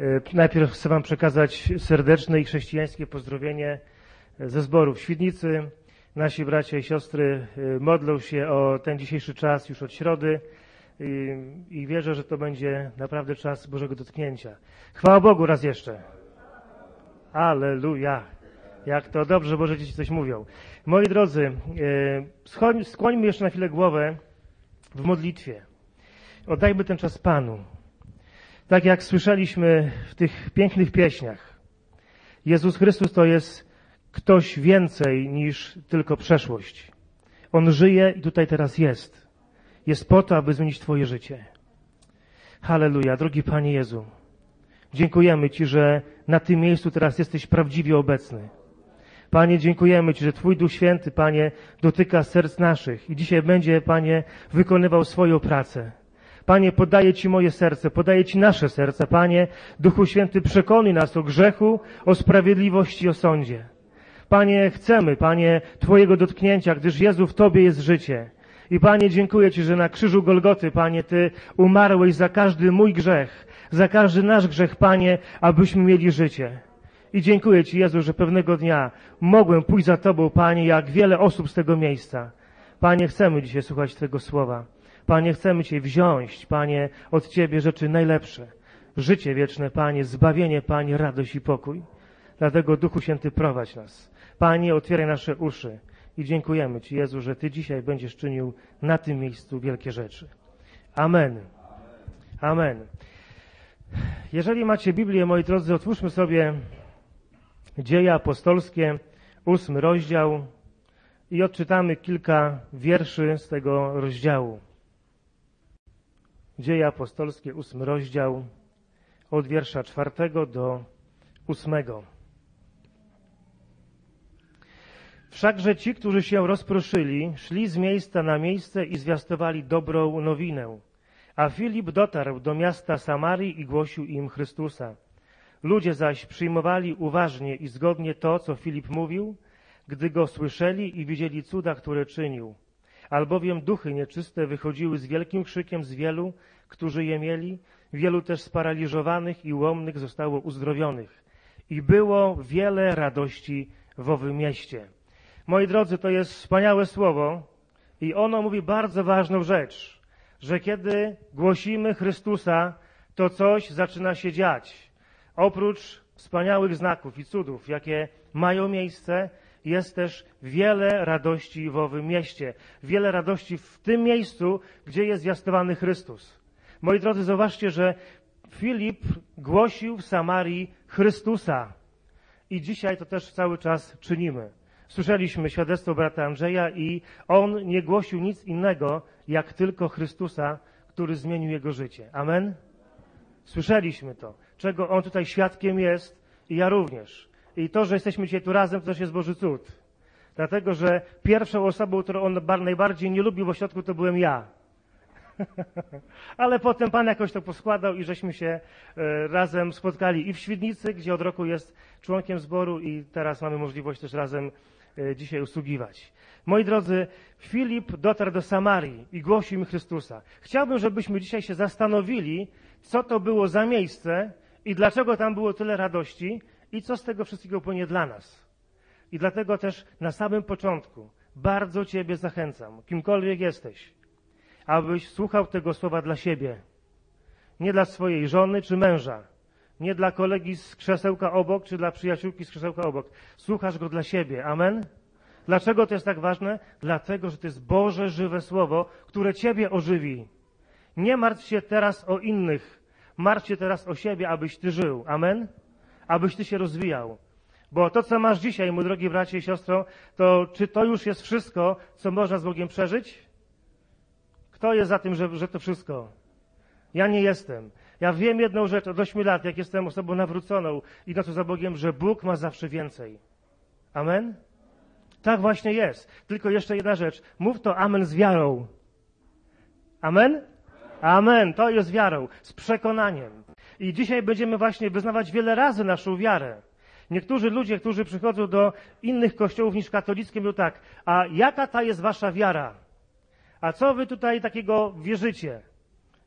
E, najpierw chcę Wam przekazać serdeczne i chrześcijańskie pozdrowienie ze zboru w Świdnicy. Nasi bracia i siostry e, modlą się o ten dzisiejszy czas już od środy i, wierzę, że to będzie naprawdę czas Bożego dotknięcia. Chwała Bogu raz jeszcze. Aleluja. Jak to dobrze, Boże dzieci coś mówią. Moi drodzy, e, skłońmy jeszcze na chwilę głowę w modlitwie. Oddajmy ten czas Panu. Tak jak słyszeliśmy w tych pięknych pieśniach, Jezus Chrystus to jest ktoś więcej niż tylko przeszłość. On żyje i tutaj teraz jest. Jest po to, aby zmienić Twoje życie. Halleluja, drogi Panie Jezu. Dziękujemy Ci, że na tym miejscu teraz jesteś prawdziwie obecny. Panie, dziękujemy Ci, że Twój Duch Święty, Panie, dotyka serc naszych i dzisiaj będzie, Panie, wykonywał swoją pracę. Panie, podaję Ci moje serce, podaję Ci nasze serce. Panie, Duchu Święty, przekonuj nas o grzechu, o sprawiedliwości, o sądzie. Panie, chcemy, Panie, Twojego dotknięcia, gdyż Jezu, w Tobie jest życie. I Panie, dziękuję Ci, że na krzyżu Golgoty, Panie, Ty umarłeś za każdy mój grzech, za każdy nasz grzech, Panie, abyśmy mieli życie. I dziękuję Ci, Jezu, że pewnego dnia mogłem pójść za Tobą, Panie, jak wiele osób z tego miejsca. Panie, chcemy dzisiaj słuchać Twojego słowa. Panie, chcemy Cię wziąć, Panie, od Ciebie rzeczy najlepsze. Życie wieczne, Panie, zbawienie, Panie, radość i pokój. Dlatego, Duchu Święty, prowadź nas. Panie, otwieraj nasze uszy. I dziękujemy Ci, Jezu, że Ty dzisiaj będziesz czynił na tym miejscu wielkie rzeczy. Amen. Amen. Jeżeli macie Biblię, moi drodzy, otwórzmy sobie Dzieje apostolskie, ósmy rozdział i odczytamy kilka wierszy z tego rozdziału. Dzieje apostolskie, ósmy rozdział, od wiersza czwartego do ósmego. Wszakże ci, którzy się rozproszyli, szli z miejsca na miejsce i zwiastowali dobrą nowinę. A Filip dotarł do miasta Samarii i głosił im Chrystusa. Ludzie zaś przyjmowali uważnie i zgodnie to, co Filip mówił, gdy go słyszeli i widzieli cuda, które czynił. Albowiem duchy nieczyste wychodziły z wielkim krzykiem z wielu, którzy je mieli, wielu też sparaliżowanych i łomnych zostało uzdrowionych. I było wiele radości w owym mieście. Moi drodzy, to jest wspaniałe słowo i ono mówi bardzo ważną rzecz, że kiedy głosimy Chrystusa, to coś zaczyna się dziać. Oprócz wspaniałych znaków i cudów, jakie mają miejsce, jest też wiele radości w owym mieście. Wiele radości w tym miejscu, gdzie jest zwiastowany Chrystus. Moi drodzy, zobaczcie, że Filip głosił w Samarii Chrystusa. I dzisiaj to też cały czas czynimy. Słyszeliśmy świadectwo brata Andrzeja i on nie głosił nic innego, jak tylko Chrystusa, który zmienił jego życie. Amen? Słyszeliśmy to, czego on tutaj świadkiem jest i ja również. I to, że jesteśmy dzisiaj tu razem, to też jest Boży cud. Dlatego, że pierwszą osobą, którą on najbardziej nie lubił w ośrodku, to byłem ja. Ale potem Pan jakoś to poskładał i żeśmy się e, razem spotkali i w Świdnicy, gdzie od roku jest członkiem zboru i teraz mamy możliwość też razem e, dzisiaj usługiwać. Moi drodzy, Filip dotarł do Samarii i głosił mi Chrystusa. Chciałbym, żebyśmy dzisiaj się zastanowili, co to było za miejsce i dlaczego tam było tyle radości i co z tego wszystkiego płynie dla nas. I dlatego też na samym początku bardzo Ciebie zachęcam, kimkolwiek jesteś, abyś słuchał tego słowa dla siebie. Nie dla swojej żony czy męża, nie dla kolegi z krzesełka obok, czy dla przyjaciółki z krzesełka obok. Słuchasz go dla siebie. Amen? Dlaczego to jest tak ważne? Dlatego, że to jest Boże żywe słowo, które Ciebie ożywi. Nie martw się teraz o innych. Martw się teraz o siebie, abyś Ty żył. Amen? Abyś Ty się rozwijał. Bo to, co masz dzisiaj, mój drogi bracie i siostro, to czy to już jest wszystko, co można z Bogiem przeżyć? Kto jest za tym, że, że to wszystko? Ja nie jestem. Ja wiem jedną rzecz od ośmiu lat, jak jestem osobą nawróconą, idącą za Bogiem, że Bóg ma zawsze więcej. Amen? Tak właśnie jest. Tylko jeszcze jedna rzecz. Mów to amen z wiarą. Amen? Amen. To jest wiarą, z przekonaniem. I dzisiaj będziemy właśnie wyznawać wiele razy naszą wiarę. Niektórzy ludzie, którzy przychodzą do innych kościołów niż katolickie, mówią tak, a jaka ta jest wasza wiara? A co wy tutaj takiego wierzycie?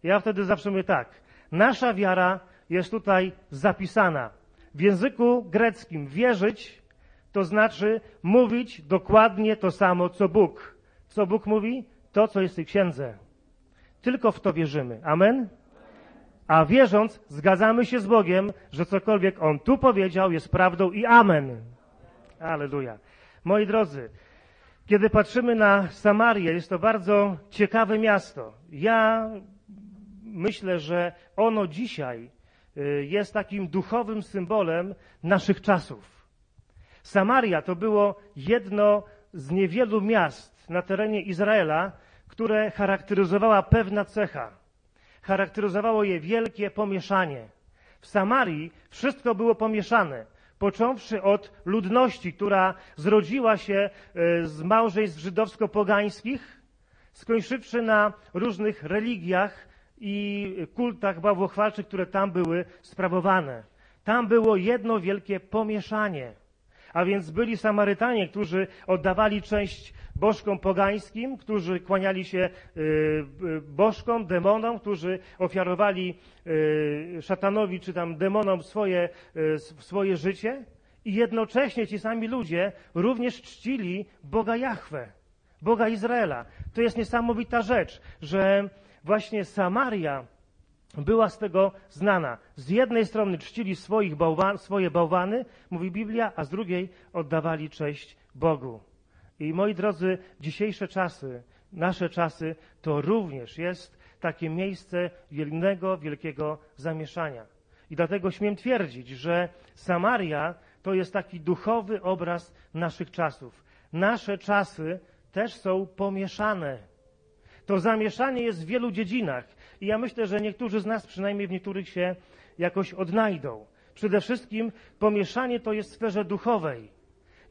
Ja wtedy zawsze mówię tak, nasza wiara jest tutaj zapisana. W języku greckim wierzyć to znaczy mówić dokładnie to samo, co Bóg. Co Bóg mówi? To, co jest w tej księdze. Tylko w to wierzymy. Amen? A wierząc, zgadzamy się z Bogiem, że cokolwiek On tu powiedział jest prawdą i amen. Aleluja. Moi drodzy, kiedy patrzymy na Samarię, jest to bardzo ciekawe miasto. Ja myślę, że ono dzisiaj y, jest takim duchowym symbolem naszych czasów. Samaria to było jedno z niewielu miast na terenie Izraela, które charakteryzowała pewna cecha. Charakteryzowało je wielkie pomieszanie. W Samarii wszystko było pomieszane począwszy od ludności, która zrodziła się e, z małżeństw żydowsko-pogańskich, skończywszy na różnych religiach i kultach bałwochwalczych, które tam były sprawowane. Tam było jedno wielkie pomieszanie. A więc byli Samarytanie, którzy oddawali cześć bożkom pogańskim, którzy kłaniali się y, y, bożkom, demonom, którzy ofiarowali y, szatanowi czy tam demonom swoje, swoje życie. I jednocześnie ci sami ludzie również czcili Boga Jahwe, Boga Izraela. To jest niesamowita rzecz, że właśnie Samaria była z tego znana. Z jednej strony czcili swoich swoje bałwany, mówi Biblia, a z drugiej oddawali cześć Bogu. I moi drodzy, dzisiejsze czasy, nasze czasy, to również jest takie miejsce wielkiego, wielkiego zamieszania. I dlatego śmiem twierdzić, że Samaria to jest taki duchowy obraz naszych czasów. Nasze czasy też są pomieszane. To zamieszanie jest w wielu dziedzinach. I ja myślę, że niektórzy z nas, przynajmniej w niektórych się jakoś odnajdą. Przede wszystkim pomieszanie to jest w sferze duchowej.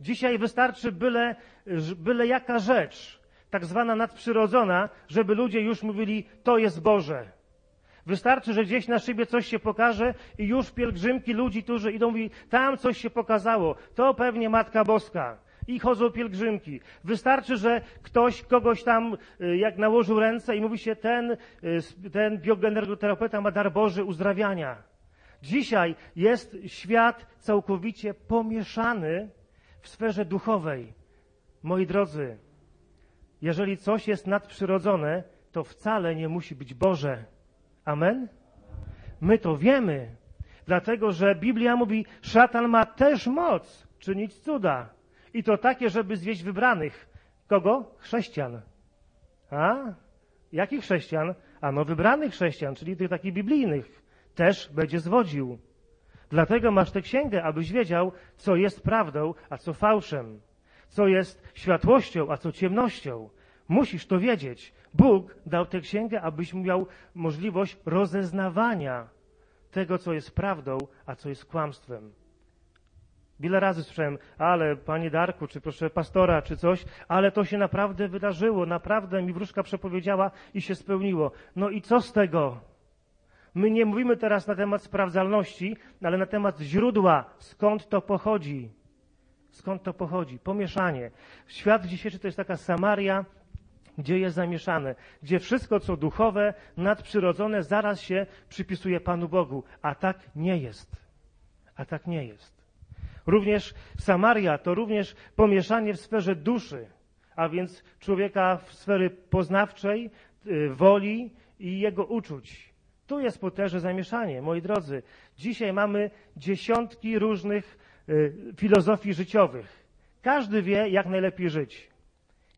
Dzisiaj wystarczy byle, byle jaka rzecz, tak zwana nadprzyrodzona, żeby ludzie już mówili, to jest Boże. Wystarczy, że gdzieś na szybie coś się pokaże i już pielgrzymki ludzi, którzy idą, mówi, tam coś się pokazało, to pewnie Matka Boska. I chodzą pielgrzymki. Wystarczy, że ktoś kogoś tam, y, jak nałożył ręce i mówi się, ten, y, ten biogenergoterapeuta ma dar Boży uzdrawiania. Dzisiaj jest świat całkowicie pomieszany w sferze duchowej. Moi drodzy, jeżeli coś jest nadprzyrodzone, to wcale nie musi być Boże. Amen? My to wiemy, dlatego że Biblia mówi, szatan ma też moc czynić cuda. I to takie, żeby zwieść wybranych. Kogo? Chrześcijan. A? Jakich chrześcijan? Ano wybranych chrześcijan, czyli tych takich biblijnych. Też będzie zwodził. Dlatego masz tę księgę, abyś wiedział, co jest prawdą, a co fałszem, co jest światłością, a co ciemnością. Musisz to wiedzieć. Bóg dał tę księgę, abyś miał możliwość rozeznawania tego, co jest prawdą, a co jest kłamstwem. Wiele razy słyszałem, ale panie Darku, czy proszę pastora, czy coś, ale to się naprawdę wydarzyło, naprawdę mi wróżka przepowiedziała i się spełniło. No i co z tego? My nie mówimy teraz na temat sprawdzalności, ale na temat źródła, skąd to pochodzi. Skąd to pochodzi? Pomieszanie. Świat dzisiejszy to jest taka Samaria, gdzie jest zamieszane, gdzie wszystko, co duchowe, nadprzyrodzone, zaraz się przypisuje Panu Bogu. A tak nie jest. A tak nie jest. Również Samaria to również pomieszanie w sferze duszy, a więc człowieka w sfery poznawczej, y, woli i jego uczuć. Tu jest potężne zamieszanie, moi drodzy. Dzisiaj mamy dziesiątki różnych y, filozofii życiowych. Każdy wie, jak najlepiej żyć.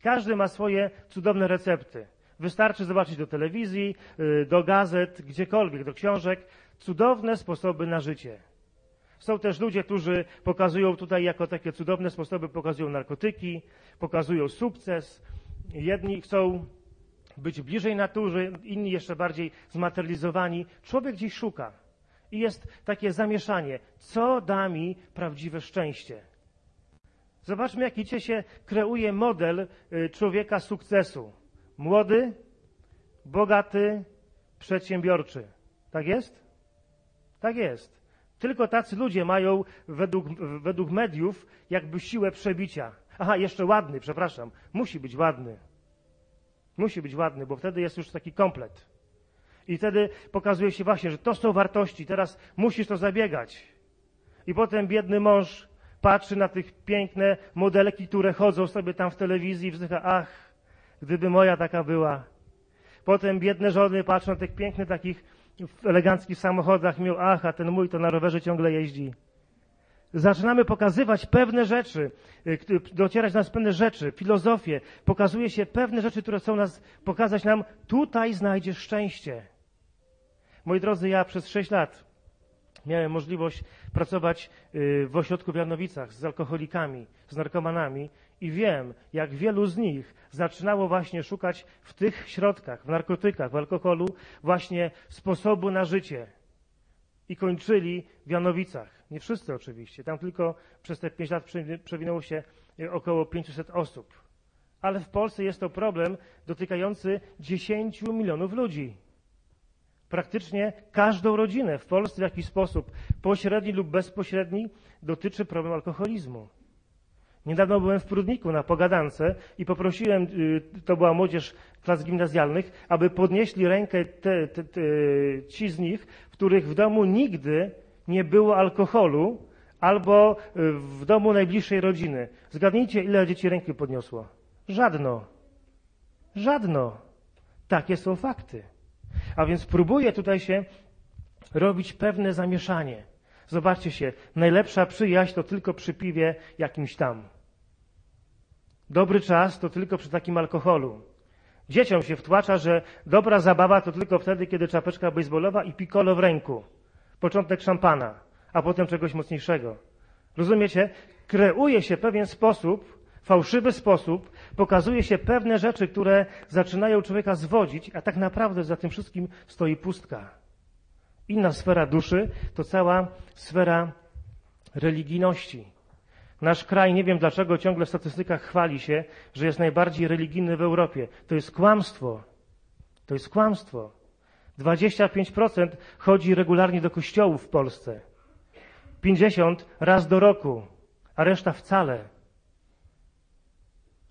Każdy ma swoje cudowne recepty. Wystarczy zobaczyć do telewizji, y, do gazet, gdziekolwiek, do książek. Cudowne sposoby na życie. Są też ludzie, którzy pokazują tutaj jako takie cudowne sposoby, pokazują narkotyki, pokazują sukces. Jedni chcą być bliżej natury, inni jeszcze bardziej zmaterializowani. Człowiek gdzieś szuka. I jest takie zamieszanie. Co da mi prawdziwe szczęście? Zobaczmy, jaki dzisiaj się kreuje model y, człowieka sukcesu. Młody, bogaty, przedsiębiorczy. Tak jest? Tak jest. Tylko tacy ludzie mają według, według mediów jakby siłę przebicia. Aha, jeszcze ładny, przepraszam. Musi być ładny. Musi być ładny, bo wtedy jest już taki komplet. I wtedy pokazuje się właśnie, że to są wartości, teraz musisz to zabiegać. I potem biedny mąż patrzy na tych piękne modelki, które chodzą sobie tam w telewizji i wzdycha, ach, gdyby moja taka była. Potem biedne żony patrzą na tych pięknych takich w eleganckich samochodach i mówią, ach, a ten mój to na rowerze ciągle jeździ. Zaczynamy pokazywać pewne rzeczy, y, docierać nas pewne rzeczy, filozofię. Pokazuje się pewne rzeczy, które chcą nas pokazać nam, tutaj znajdziesz szczęście. Moi drodzy, ja przez sześć lat miałem możliwość pracować y, w ośrodku w Janowicach z alkoholikami, z narkomanami i wiem, jak wielu z nich zaczynało właśnie szukać w tych środkach, w narkotykach, w alkoholu właśnie sposobu na życie. I kończyli w Janowicach. Nie wszyscy oczywiście. Tam tylko przez te pięć lat przewinęło się y, około 500 osób. Ale w Polsce jest to problem dotykający 10 milionów ludzi praktycznie każdą rodzinę w Polsce w jakiś sposób, pośredni lub bezpośredni, dotyczy problem alkoholizmu. Niedawno byłem w Prudniku na pogadance i poprosiłem, y, to była młodzież klas gimnazjalnych, aby podnieśli rękę te, te, te, ci z nich, których w domu nigdy nie było alkoholu, albo y, w domu najbliższej rodziny. Zgadnijcie, ile dzieci ręki podniosło? Żadno. Żadno. Takie są fakty. A więc próbuje tutaj się robić pewne zamieszanie. Zobaczcie się, najlepsza przyjaźń to tylko przy piwie jakimś tam. Dobry czas to tylko przy takim alkoholu. Dzieciom się wtłacza, że dobra zabawa to tylko wtedy, kiedy czapeczka baseballowa i piccolo w ręku. Początek szampana, a potem czegoś mocniejszego. Rozumiecie? Kreuje się pewien sposób, fałszywy sposób, pokazuje się pewne rzeczy, które zaczynają człowieka zwodzić, a tak naprawdę za tym wszystkim stoi pustka. Inna sfera duszy to cała sfera religijności. Nasz kraj, nie wiem dlaczego, ciągle w statystykach chwali się, że jest najbardziej religijny w Europie. To jest kłamstwo. To jest kłamstwo. 25% chodzi regularnie do kościołów w Polsce. 50 raz do roku, a reszta wcale.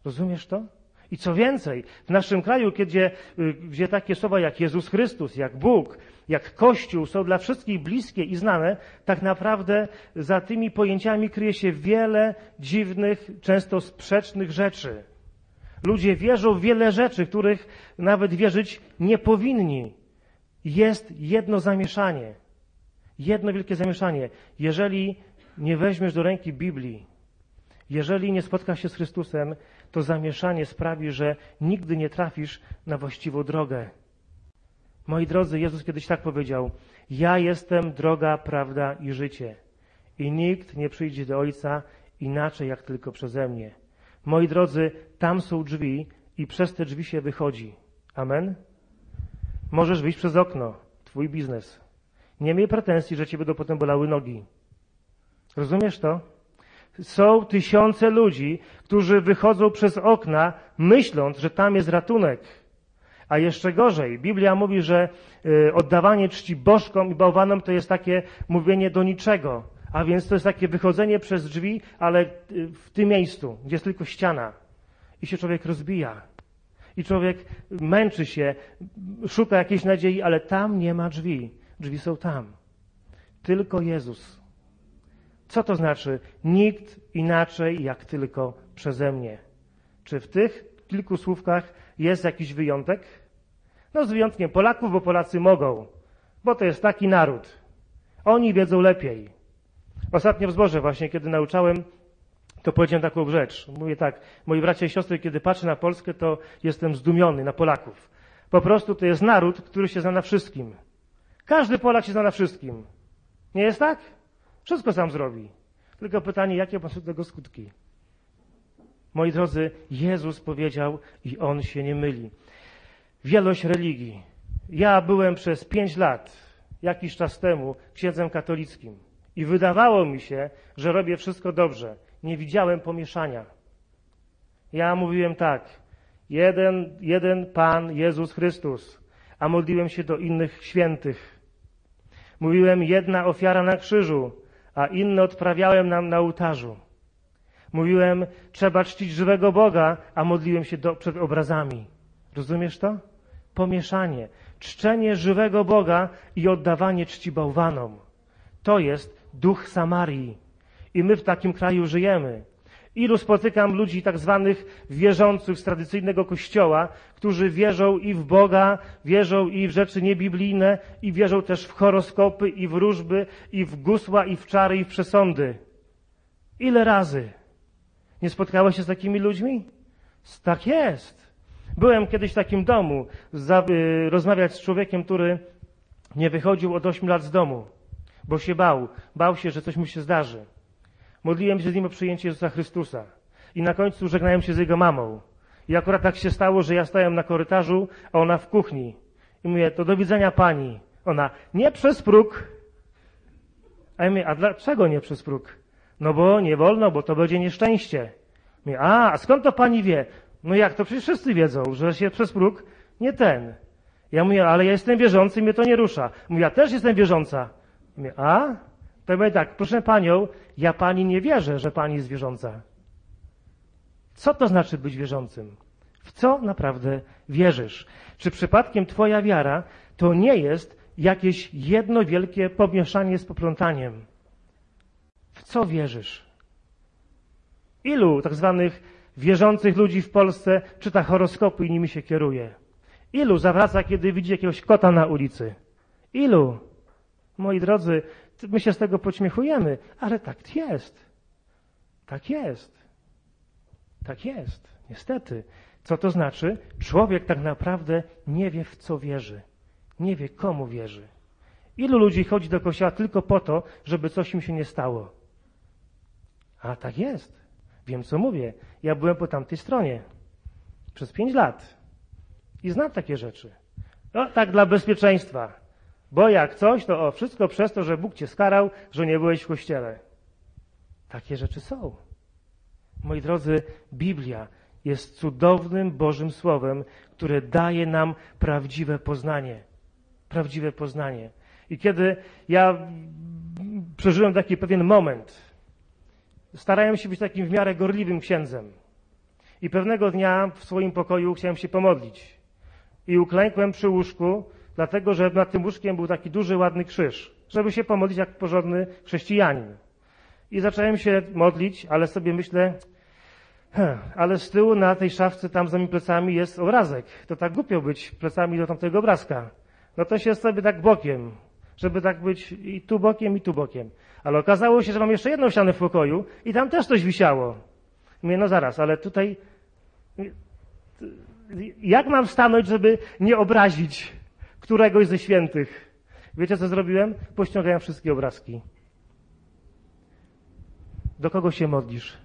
Rozumiesz to? I co więcej, w naszym kraju, gdzie, y, gdzie takie słowa jak Jezus Chrystus, jak Bóg, jak Kościół są dla wszystkich bliskie i znane, tak naprawdę za tymi pojęciami kryje się wiele dziwnych, często sprzecznych rzeczy. Ludzie wierzą w wiele rzeczy, których nawet wierzyć nie powinni. Jest jedno zamieszanie. Jedno wielkie zamieszanie. Jeżeli nie weźmiesz do ręki Biblii, jeżeli nie spotkasz się z Chrystusem, to zamieszanie sprawi, że nigdy nie trafisz na właściwą drogę. Moi drodzy, Jezus kiedyś tak powiedział: Ja jestem droga, prawda i życie. I nikt nie przyjdzie do Ojca inaczej, jak tylko przeze mnie. Moi drodzy, tam są drzwi i przez te drzwi się wychodzi. Amen? Możesz wyjść przez okno, twój biznes. Nie miej pretensji, że cię będą potem bolały nogi. Rozumiesz to? Są tysiące ludzi, którzy wychodzą przez okna, myśląc, że tam jest ratunek. A jeszcze gorzej, Biblia mówi, że y, oddawanie czci bożkom i bałwanom to jest takie mówienie do niczego. A więc to jest takie wychodzenie przez drzwi, ale y, w tym miejscu, gdzie jest tylko ściana. I się człowiek rozbija. I człowiek męczy się, szuka jakiejś nadziei, ale tam nie ma drzwi. Drzwi są tam. Tylko Jezus. Co to znaczy? Nikt inaczej jak tylko przeze mnie. Czy w tych kilku słówkach jest jakiś wyjątek? No z wyjątkiem Polaków, bo Polacy mogą, bo to jest taki naród. Oni wiedzą lepiej. Ostatnio w zborze właśnie, kiedy nauczałem, to powiedziałem taką rzecz. Mówię tak, moi bracia i siostry, kiedy patrzę na Polskę, to jestem zdumiony na Polaków. Po prostu to jest naród, który się zna na wszystkim. Każdy Polak się zna na wszystkim. Nie jest tak? Wszystko sam zrobi. Tylko pytanie, jakie są tego skutki? Moi drodzy, Jezus powiedział i On się nie myli. Wielość religii. Ja byłem przez pięć lat, jakiś czas temu, księdzem katolickim i wydawało mi się, że robię wszystko dobrze. Nie widziałem pomieszania. Ja mówiłem tak, jeden, jeden Pan Jezus Chrystus, a modliłem się do innych świętych. Mówiłem jedna ofiara na krzyżu, a inne odprawiałem nam na ołtarzu. Mówiłem, trzeba czcić żywego Boga, a modliłem się do, przed obrazami. Rozumiesz to? Pomieszanie. czczenie żywego Boga i oddawanie czci bałwanom. To jest duch Samarii. I my w takim kraju żyjemy. Ilu spotykam ludzi tak zwanych wierzących z tradycyjnego kościoła, którzy wierzą i w Boga, wierzą i w rzeczy niebiblijne, i wierzą też w horoskopy, i w wróżby, i w gusła, i w czary, i w przesądy. Ile razy? Nie spotkałeś się z takimi ludźmi? Tak jest. Byłem kiedyś w takim domu, za, y, rozmawiać z człowiekiem, który nie wychodził od 8 lat z domu, bo się bał. Bał się, że coś mu się zdarzy. Modliłem się z nim o przyjęcie Jezusa Chrystusa. I na końcu żegnałem się z jego mamą. I akurat tak się stało, że ja stałem na korytarzu, a ona w kuchni. I mówię, to do widzenia pani. Ona, nie przez próg. A ja mówię, a dlaczego nie przez próg? No bo nie wolno, bo to będzie nieszczęście. Mówię, a, a skąd to pani wie? No jak, to przecież wszyscy wiedzą, że się przez próg nie ten. Ja mówię, ale ja jestem wierzący, mnie to nie rusza. Mówię, ja też jestem wierząca. Mówię, a? To ja mówię tak, proszę panią, ja pani nie wierzę, że pani jest wierząca. Co to znaczy być wierzącym? W co naprawdę wierzysz? Czy przypadkiem twoja wiara to nie jest jakieś jedno wielkie pomieszanie z poplątaniem? W co wierzysz? Ilu tak zwanych wierzących ludzi w Polsce czyta horoskopy i nimi się kieruje? Ilu zawraca, kiedy widzi jakiegoś kota na ulicy? Ilu? Moi drodzy, my się z tego pośmiechujemy, ale tak jest. Tak jest. Tak jest. Niestety. Co to znaczy? Człowiek tak naprawdę nie wie, w co wierzy. Nie wie, komu wierzy. Ilu ludzi chodzi do kościoła tylko po to, żeby coś im się nie stało? A tak jest. Wiem, co mówię. Ja byłem po tamtej stronie. Przez pięć lat. I znam takie rzeczy. No, tak dla bezpieczeństwa. Bo jak coś, to o, wszystko przez to, że Bóg cię skarał, że nie byłeś w kościele. Takie rzeczy są. Moi drodzy, Biblia jest cudownym Bożym Słowem, które daje nam prawdziwe poznanie. Prawdziwe poznanie. I kiedy ja przeżyłem taki pewien moment, starałem się być takim w miarę gorliwym księdzem. I pewnego dnia w swoim pokoju chciałem się pomodlić. I uklękłem przy łóżku dlatego że nad tym łóżkiem był taki duży, ładny krzyż, żeby się pomodlić jak porządny chrześcijanin. I zacząłem się modlić, ale sobie myślę, ale z tyłu na tej szafce tam za moimi plecami jest obrazek. To tak głupio być plecami do tamtego obrazka. No to się sobie tak bokiem, żeby tak być i tu bokiem, i tu bokiem. Ale okazało się, że mam jeszcze jedną ścianę w pokoju i tam też coś wisiało. Mówię, no zaraz, ale tutaj jak mam stanąć, żeby nie obrazić któregoś ze świętych. Wiecie, co zrobiłem? Pościągałem wszystkie obrazki. Do kogo się modlisz?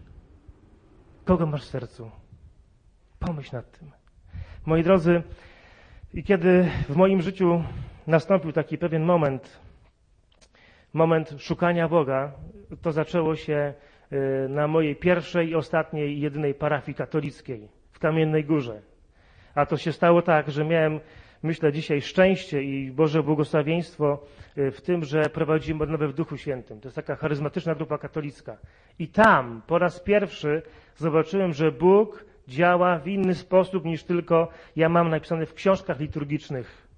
Kogo masz w sercu? Pomyśl nad tym. Moi drodzy, i kiedy w moim życiu nastąpił taki pewien moment, moment szukania Boga, to zaczęło się y, na mojej pierwszej i ostatniej, jedynej parafii katolickiej w Kamiennej Górze. A to się stało tak, że miałem myślę dzisiaj, szczęście i Boże błogosławieństwo y, w tym, że prowadzimy odnowę w Duchu Świętym. To jest taka charyzmatyczna grupa katolicka. I tam po raz pierwszy zobaczyłem, że Bóg działa w inny sposób niż tylko ja mam napisane w książkach liturgicznych.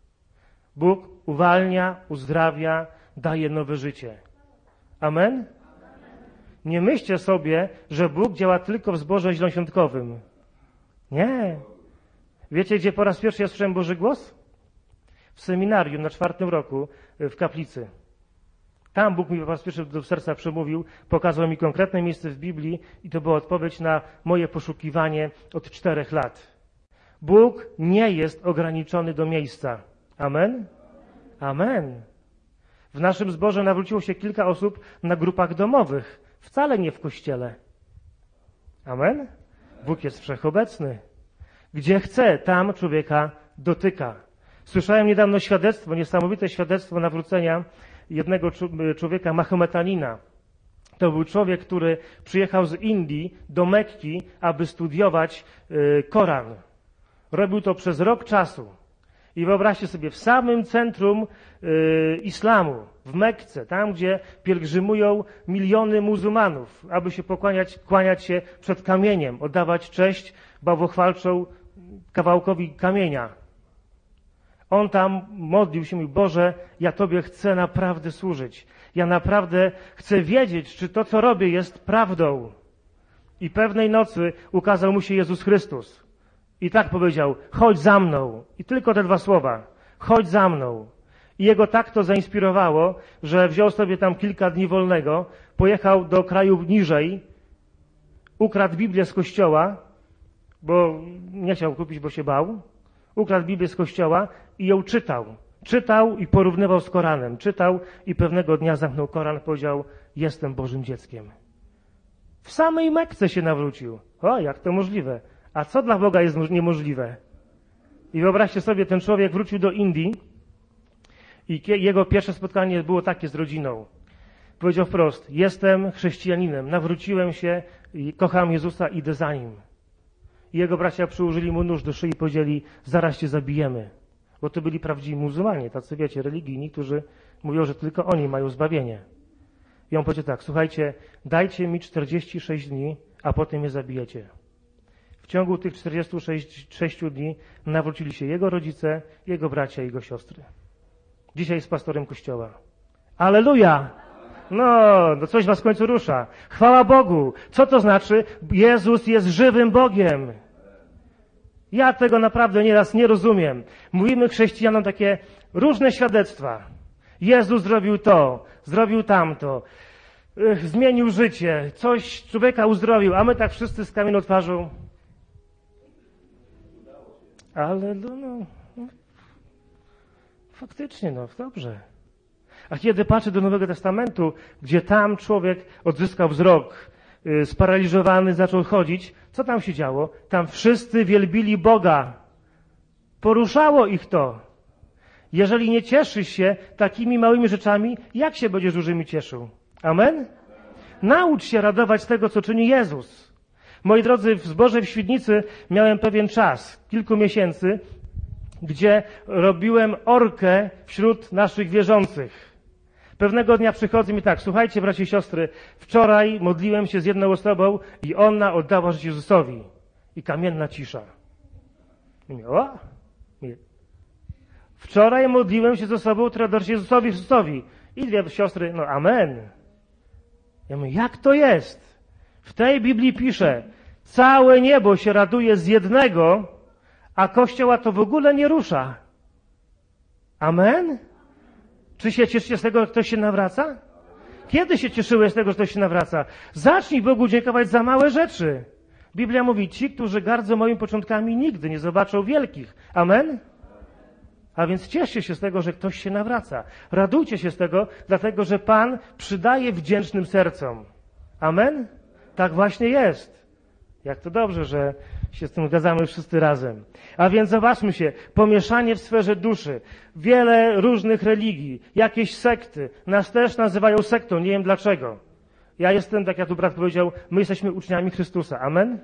Bóg uwalnia, uzdrawia, daje nowe życie. Amen? Nie myślcie sobie, że Bóg działa tylko w zborze zielonoświątkowym. Nie. Wiecie, gdzie po raz pierwszy ja słyszałem Boży głos? W seminarium na czwartym roku w kaplicy. Tam Bóg mi po raz pierwszy do serca przemówił, pokazał mi konkretne miejsce w Biblii i to była odpowiedź na moje poszukiwanie od czterech lat. Bóg nie jest ograniczony do miejsca. Amen? Amen. W naszym zborze nawróciło się kilka osób na grupach domowych, wcale nie w kościele. Amen? Bóg jest wszechobecny. Gdzie chce, tam człowieka dotyka. Słyszałem niedawno świadectwo, niesamowite świadectwo nawrócenia jednego człowieka, Mahometanina. To był człowiek, który przyjechał z Indii do Mekki, aby studiować y, Koran. Robił to przez rok czasu. I wyobraźcie sobie, w samym centrum y, islamu, w Mekce, tam gdzie pielgrzymują miliony muzułmanów, aby się pokłaniać, kłaniać się przed kamieniem, oddawać cześć bałwochwalczą kawałkowi kamienia. On tam modlił się, mówił, Boże, ja Tobie chcę naprawdę służyć. Ja naprawdę chcę wiedzieć, czy to, co robię, jest prawdą. I pewnej nocy ukazał mu się Jezus Chrystus. I tak powiedział, chodź za mną. I tylko te dwa słowa, chodź za mną. I jego tak to zainspirowało, że wziął sobie tam kilka dni wolnego, pojechał do kraju niżej, ukradł Biblię z kościoła, bo nie chciał kupić, bo się bał. Ukradł Biblię z kościoła i ją czytał. Czytał i porównywał z Koranem. Czytał i pewnego dnia zamknął Koran, powiedział, jestem Bożym dzieckiem. W samej Mekce się nawrócił. O, jak to możliwe? A co dla Boga jest niemożliwe? I wyobraźcie sobie, ten człowiek wrócił do Indii i jego pierwsze spotkanie było takie z rodziną. Powiedział wprost, jestem chrześcijaninem, nawróciłem się, kocham Jezusa, idę za Nim. Jego bracia przyłożyli mu nóż do szyi i powiedzieli, zaraz cię zabijemy. Bo to byli prawdziwi muzułmanie, tacy wiecie, religijni, którzy mówią, że tylko oni mają zbawienie. I on powiedział tak, słuchajcie, dajcie mi 46 dni, a potem je zabijecie. W ciągu tych 46 dni nawrócili się jego rodzice, jego bracia i jego siostry. Dzisiaj jest pastorem kościoła. Aleluja! No, no coś was w końcu rusza. Chwała Bogu. Co to znaczy? Jezus jest żywym Bogiem. Ja tego naprawdę nieraz nie rozumiem. Mówimy chrześcijanom takie różne świadectwa. Jezus zrobił to, zrobił tamto, zmienił życie, coś człowieka uzdrowił, a my tak wszyscy z kamienną twarzą. Ale no, no, no faktycznie, no dobrze. A kiedy patrzę do Nowego Testamentu, gdzie tam człowiek odzyskał wzrok, y, sparaliżowany zaczął chodzić, co tam się działo? Tam wszyscy wielbili Boga. Poruszało ich to. Jeżeli nie cieszysz się takimi małymi rzeczami, jak się będziesz dużymi cieszył? Amen? Naucz się radować z tego, co czyni Jezus. Moi drodzy, w zborze w Świdnicy miałem pewien czas, kilku miesięcy, gdzie robiłem orkę wśród naszych wierzących. Pewnego dnia przychodzę mi tak, słuchajcie bracia i siostry, wczoraj modliłem się z jedną osobą i ona oddała życie Jezusowi. I kamienna cisza. I mówię, o? Wczoraj modliłem się z osobą, która da Jezusowi Chrystusowi. I dwie siostry, no amen. Ja mówię, jak to jest? W tej Biblii pisze, całe niebo się raduje z jednego, a Kościoła to w ogóle nie rusza. Amen? Czy się cieszycie z tego, że ktoś się nawraca? Kiedy się cieszyłeś z tego, że ktoś się nawraca? Zacznij Bogu dziękować za małe rzeczy. Biblia mówi, ci, którzy gardzą moimi początkami, nigdy nie zobaczą wielkich. Amen? A więc cieszcie się z tego, że ktoś się nawraca. Radujcie się z tego, dlatego że Pan przydaje wdzięcznym sercom. Amen? Tak właśnie jest. Jak to dobrze, że się z tym zgadzamy wszyscy razem. A więc zobaczmy się, pomieszanie w sferze duszy, wiele różnych religii, jakieś sekty, nas też nazywają sektą, nie wiem dlaczego. Ja jestem, tak jak tu brat powiedział, my jesteśmy uczniami Chrystusa. Amen?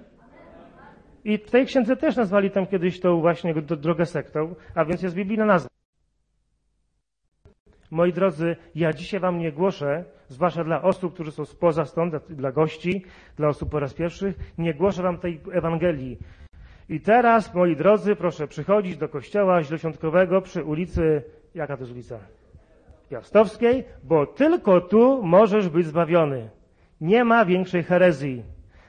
I w tej księdze też nazwali tam kiedyś tą właśnie drogę sektą, a więc jest biblijna nazwa. Moi drodzy, ja dzisiaj wam nie głoszę, zwłaszcza dla osób, którzy są spoza stąd, dla gości, dla osób po raz pierwszy, nie głoszę wam tej Ewangelii. I teraz, moi drodzy, proszę przychodzić do kościoła źleświątkowego przy ulicy, jaka to jest ulica? Piastowskiej, bo tylko tu możesz być zbawiony. Nie ma większej herezji.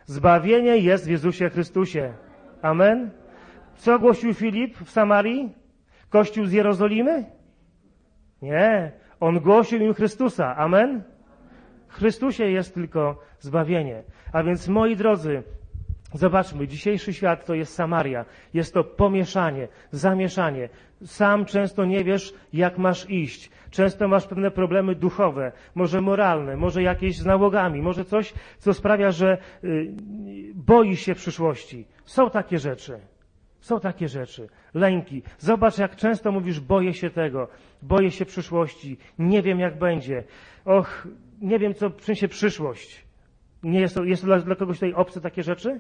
Zbawienie jest w Jezusie Chrystusie. Amen. Co głosił Filip w Samarii? Kościół z Jerozolimy? Nie. On głosił im Chrystusa. Amen. Chrystusie jest tylko zbawienie. A więc, moi drodzy, Zobaczmy, dzisiejszy świat to jest Samaria. Jest to pomieszanie, zamieszanie. Sam często nie wiesz, jak masz iść. Często masz pewne problemy duchowe, może moralne, może jakieś z nałogami, może coś, co sprawia, że y, boisz się przyszłości. Są takie rzeczy. Są takie rzeczy. Lęki. Zobacz, jak często mówisz, boję się tego, boję się przyszłości, nie wiem, jak będzie. Och, nie wiem, co przyniesie przyszłość. Nie jest to, jest to dla, dla kogoś tutaj obce takie rzeczy?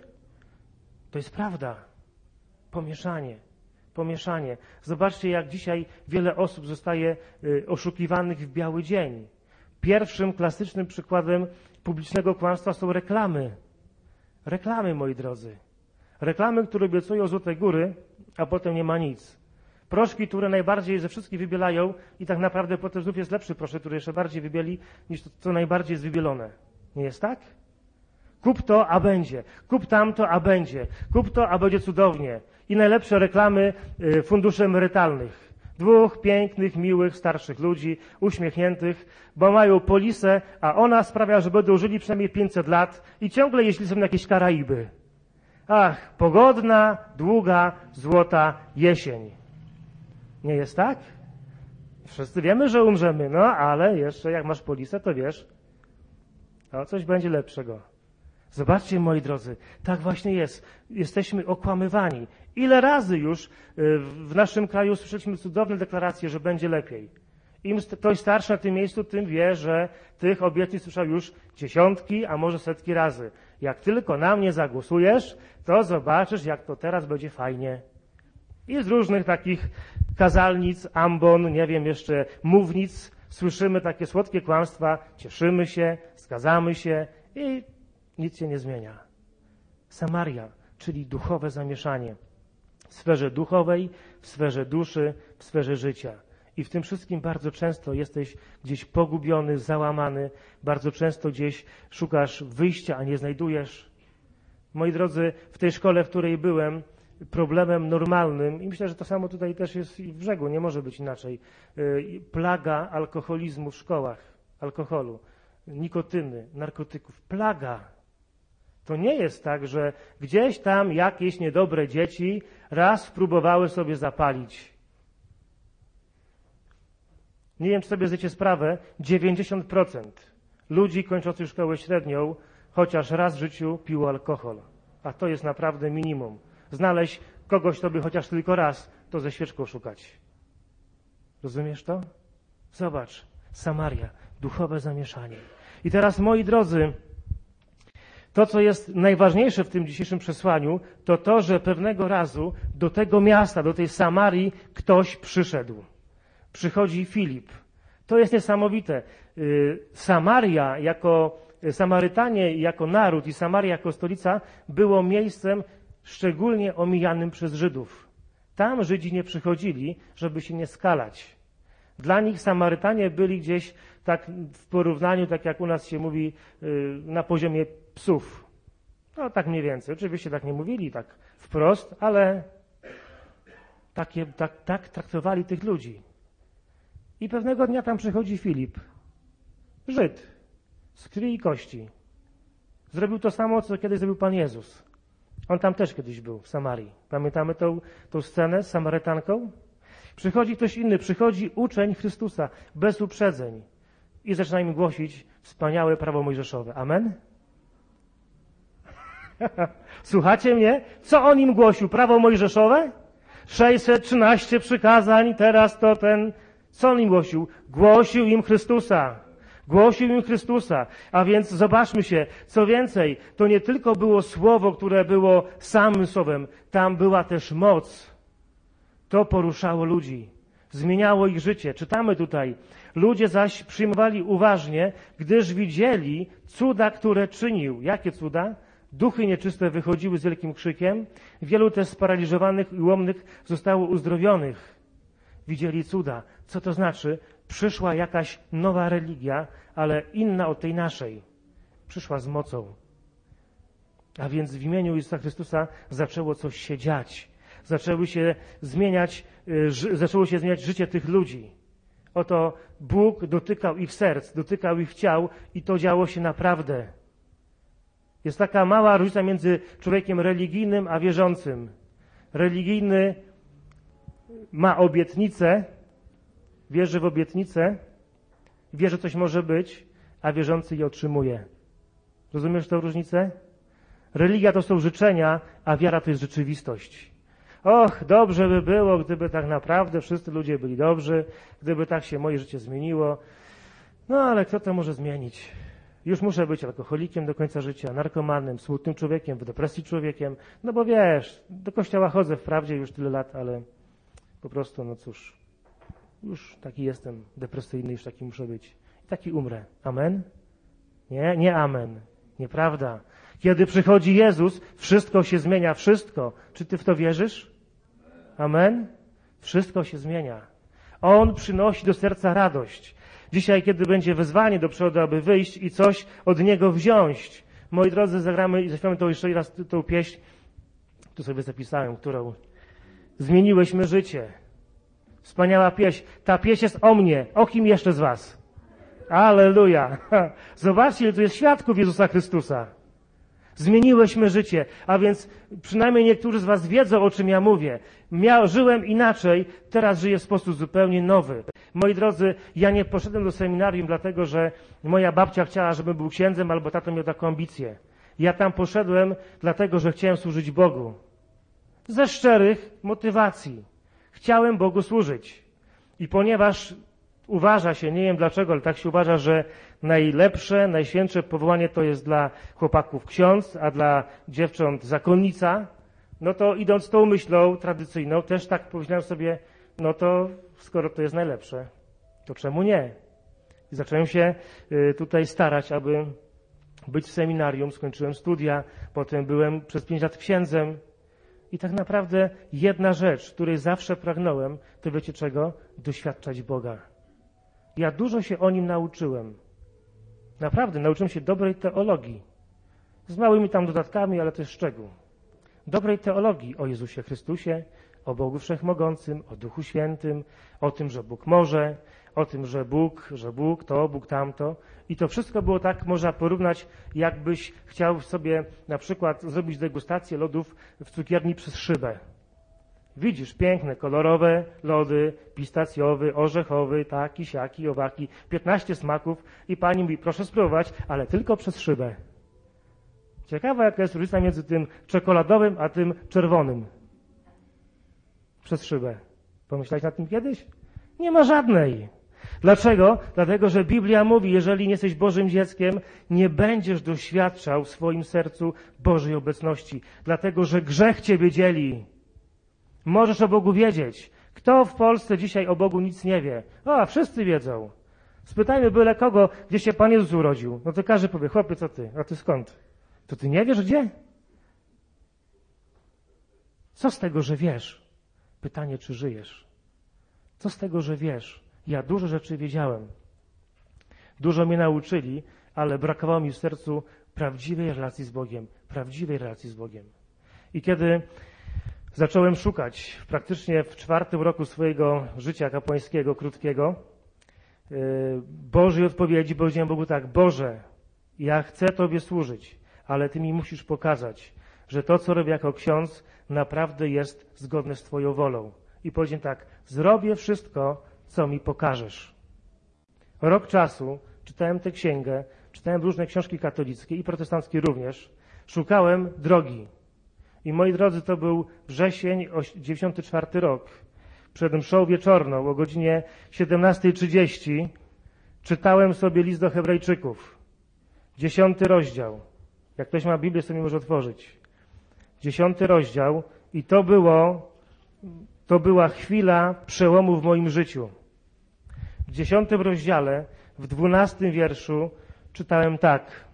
To jest prawda. Pomieszanie. Pomieszanie. Zobaczcie, jak dzisiaj wiele osób zostaje y, oszukiwanych w biały dzień. Pierwszym klasycznym przykładem publicznego kłamstwa są reklamy. Reklamy, moi drodzy. Reklamy, które obiecują złote góry, a potem nie ma nic. Proszki, które najbardziej ze wszystkich wybielają i tak naprawdę potem znów jest lepszy proszek, który jeszcze bardziej wybieli niż to, co najbardziej jest wybielone. Nie jest tak? Kup to, a będzie. Kup tamto, a będzie. Kup to, a będzie cudownie. I najlepsze reklamy y, funduszy emerytalnych. Dwóch pięknych, miłych, starszych ludzi, uśmiechniętych, bo mają polisę, a ona sprawia, że będą żyli przynajmniej 500 lat i ciągle jeśli są na jakieś Karaiby. Ach, pogodna, długa, złota jesień. Nie jest tak? Wszyscy wiemy, że umrzemy, no ale jeszcze jak masz polisę, to wiesz, o coś będzie lepszego. Zobaczcie, moi drodzy, tak właśnie jest. Jesteśmy okłamywani. Ile razy już y, w naszym kraju słyszeliśmy cudowne deklaracje, że będzie lepiej. Im ktoś starszy na tym miejscu, tym wie, że tych obietnic słyszał już dziesiątki, a może setki razy. Jak tylko na mnie zagłosujesz, to zobaczysz, jak to teraz będzie fajnie. I z różnych takich kazalnic, ambon, nie wiem, jeszcze mównic słyszymy takie słodkie kłamstwa, cieszymy się, zgadzamy się i nic się nie zmienia. Samaria, czyli duchowe zamieszanie w sferze duchowej, w sferze duszy, w sferze życia. I w tym wszystkim bardzo często jesteś gdzieś pogubiony, załamany, bardzo często gdzieś szukasz wyjścia, a nie znajdujesz. Moi drodzy, w tej szkole, w której byłem, problemem normalnym, i myślę, że to samo tutaj też jest i w brzegu, nie może być inaczej, y, plaga alkoholizmu w szkołach, alkoholu, nikotyny, narkotyków, plaga. To nie jest tak, że gdzieś tam jakieś niedobre dzieci raz próbowały sobie zapalić. Nie wiem, czy sobie zdajecie sprawę, 90% ludzi kończących szkołę średnią chociaż raz w życiu piło alkohol. A to jest naprawdę minimum. Znaleźć kogoś, kto by chociaż tylko raz, to ze świeczką szukać. Rozumiesz to? Zobacz, Samaria, duchowe zamieszanie. I teraz, moi drodzy, to, co jest najważniejsze w tym dzisiejszym przesłaniu, to to, że pewnego razu do tego miasta, do tej Samarii ktoś przyszedł. Przychodzi Filip. To jest niesamowite. Y, Samaria jako Samarytanie jako naród i Samaria jako stolica było miejscem szczególnie omijanym przez Żydów. Tam Żydzi nie przychodzili, żeby się nie skalać. Dla nich Samarytanie byli gdzieś tak w porównaniu, tak jak u nas się mówi, y, na poziomie psów. No tak mniej więcej. Oczywiście tak nie mówili, tak wprost, ale takie, tak, tak traktowali tych ludzi. I pewnego dnia tam przychodzi Filip, Żyd, z krwi i kości. Zrobił to samo, co kiedyś zrobił Pan Jezus. On tam też kiedyś był, w Samarii. Pamiętamy tą, tą scenę z Samarytanką? Przychodzi ktoś inny, przychodzi uczeń Chrystusa bez uprzedzeń i zaczyna im głosić wspaniałe prawo mojżeszowe. Amen? Słuchacie mnie? Co on im głosił? Prawo mojżeszowe? 613 przykazań, teraz to ten. Co on im głosił? Głosił im Chrystusa. Głosił im Chrystusa. A więc zobaczmy się, co więcej, to nie tylko było słowo, które było samym słowem, tam była też moc. To poruszało ludzi, zmieniało ich życie. Czytamy tutaj. Ludzie zaś przyjmowali uważnie, gdyż widzieli cuda, które czynił. Jakie cuda? Duchy nieczyste wychodziły z wielkim krzykiem, wielu też sparaliżowanych i łomnych zostało uzdrowionych. Widzieli cuda. Co to znaczy? Przyszła jakaś nowa religia, ale inna od tej naszej. Przyszła z mocą. A więc w imieniu Jezusa Chrystusa zaczęło coś się dziać. Zaczęły się zmieniać, y, zaczęło się zmieniać życie tych ludzi. Oto Bóg dotykał ich serc, dotykał ich ciał i to działo się naprawdę. Jest taka mała różnica między człowiekiem religijnym a wierzącym. Religijny ma obietnicę, wierzy w obietnicę, wie, że coś może być, a wierzący je otrzymuje. Rozumiesz tę różnicę? Religia to są życzenia, a wiara to jest rzeczywistość. Och, dobrze by było, gdyby tak naprawdę wszyscy ludzie byli dobrzy, gdyby tak się moje życie zmieniło. No ale kto to może zmienić? Już muszę być alkoholikiem do końca życia, narkomanem, smutnym człowiekiem, w depresji człowiekiem. No bo wiesz, do kościoła chodzę wprawdzie już tyle lat, ale po prostu, no cóż, już taki jestem depresyjny, już taki muszę być. I taki umrę. Amen? Nie, nie amen. Nieprawda. Kiedy przychodzi Jezus, wszystko się zmienia, wszystko. Czy ty w to wierzysz? Amen? Wszystko się zmienia. On przynosi do serca radość. Dzisiaj, kiedy będzie wezwanie do przodu, aby wyjść i coś od Niego wziąć. Moi drodzy, zagramy i zaśpiewamy to jeszcze raz tę pieśń. Tu sobie zapisałem, którą zmieniłyśmy życie. Wspaniała pieśń. Ta pieśń jest o mnie. O kim jeszcze z Was? Aleluja. Zobaczcie, ile tu jest świadków Jezusa Chrystusa. Zmieniłyśmy życie, a więc przynajmniej niektórzy z Was wiedzą, o czym ja mówię. Miał, żyłem inaczej, teraz żyję w sposób zupełnie nowy. Moi drodzy, ja nie poszedłem do seminarium dlatego, że moja babcia chciała, żebym był księdzem, albo tato miał taką ambicję. Ja tam poszedłem dlatego, że chciałem służyć Bogu. Ze szczerych motywacji. Chciałem Bogu służyć. I ponieważ uważa się, nie wiem dlaczego, ale tak się uważa, że najlepsze, najświętsze powołanie to jest dla chłopaków ksiądz, a dla dziewcząt zakonnica, no to idąc tą myślą tradycyjną, też tak pomyślałem sobie, no to skoro to jest najlepsze, to czemu nie? I zacząłem się y, tutaj starać, aby być w seminarium, skończyłem studia, potem byłem przez pięć lat księdzem. I tak naprawdę jedna rzecz, której zawsze pragnąłem, to wiecie czego? Doświadczać Boga. Ja dużo się o nim nauczyłem. Naprawdę, nauczyłem się dobrej teologii. Z małymi tam dodatkami, ale to jest szczegół. Dobrej teologii o Jezusie Chrystusie, o Bogu Wszechmogącym, o Duchu Świętym, o tym, że Bóg może, o tym, że Bóg, że Bóg to, Bóg tamto. I to wszystko było tak, można porównać, jakbyś chciał sobie na przykład zrobić degustację lodów w cukierni przez szybę. Widzisz piękne, kolorowe lody, pistacjowy, orzechowy, taki, siaki, owaki, 15 smaków i pani mówi, proszę spróbować, ale tylko przez szybę. Ciekawa jaka jest różnica między tym czekoladowym, a tym czerwonym. Przez szybę. Pomyślałeś nad tym kiedyś? Nie ma żadnej. Dlaczego? Dlatego, że Biblia mówi, jeżeli nie jesteś Bożym dzieckiem, nie będziesz doświadczał w swoim sercu Bożej obecności. Dlatego, że grzech ciebie dzieli. Możesz o Bogu wiedzieć. Kto w Polsce dzisiaj o Bogu nic nie wie? O, wszyscy wiedzą. Spytajmy byle kogo, gdzie się Pan Jezus urodził. No to każdy powie, chłopie, co ty? A ty skąd? To ty nie wiesz gdzie? Co z tego, że wiesz? Pytanie, czy żyjesz? Co z tego, że wiesz? Ja dużo rzeczy wiedziałem. Dużo mnie nauczyli, ale brakowało mi w sercu prawdziwej relacji z Bogiem. Prawdziwej relacji z Bogiem. I kiedy zacząłem szukać praktycznie w czwartym roku swojego życia kapłańskiego, krótkiego, yy, Bożej odpowiedzi, powiedziałem Bogu tak, Boże, ja chcę Tobie służyć, ale Ty mi musisz pokazać, że to, co robię jako ksiądz, naprawdę jest zgodne z Twoją wolą. I powiedziałem tak, zrobię wszystko, co mi pokażesz. Rok czasu czytałem tę księgę, czytałem różne książki katolickie i protestanckie również. Szukałem drogi. I moi drodzy, to był wrzesień 94 rok. Przed mszą wieczorną o godzinie 17.30 czytałem sobie list do Hebrajczyków. Dziesiąty rozdział. Jak ktoś ma Biblię, sobie może otworzyć. Dziesiąty rozdział i to było, to była chwila przełomu w moim życiu. W dziesiątym rozdziale, w dwunastym wierszu czytałem tak.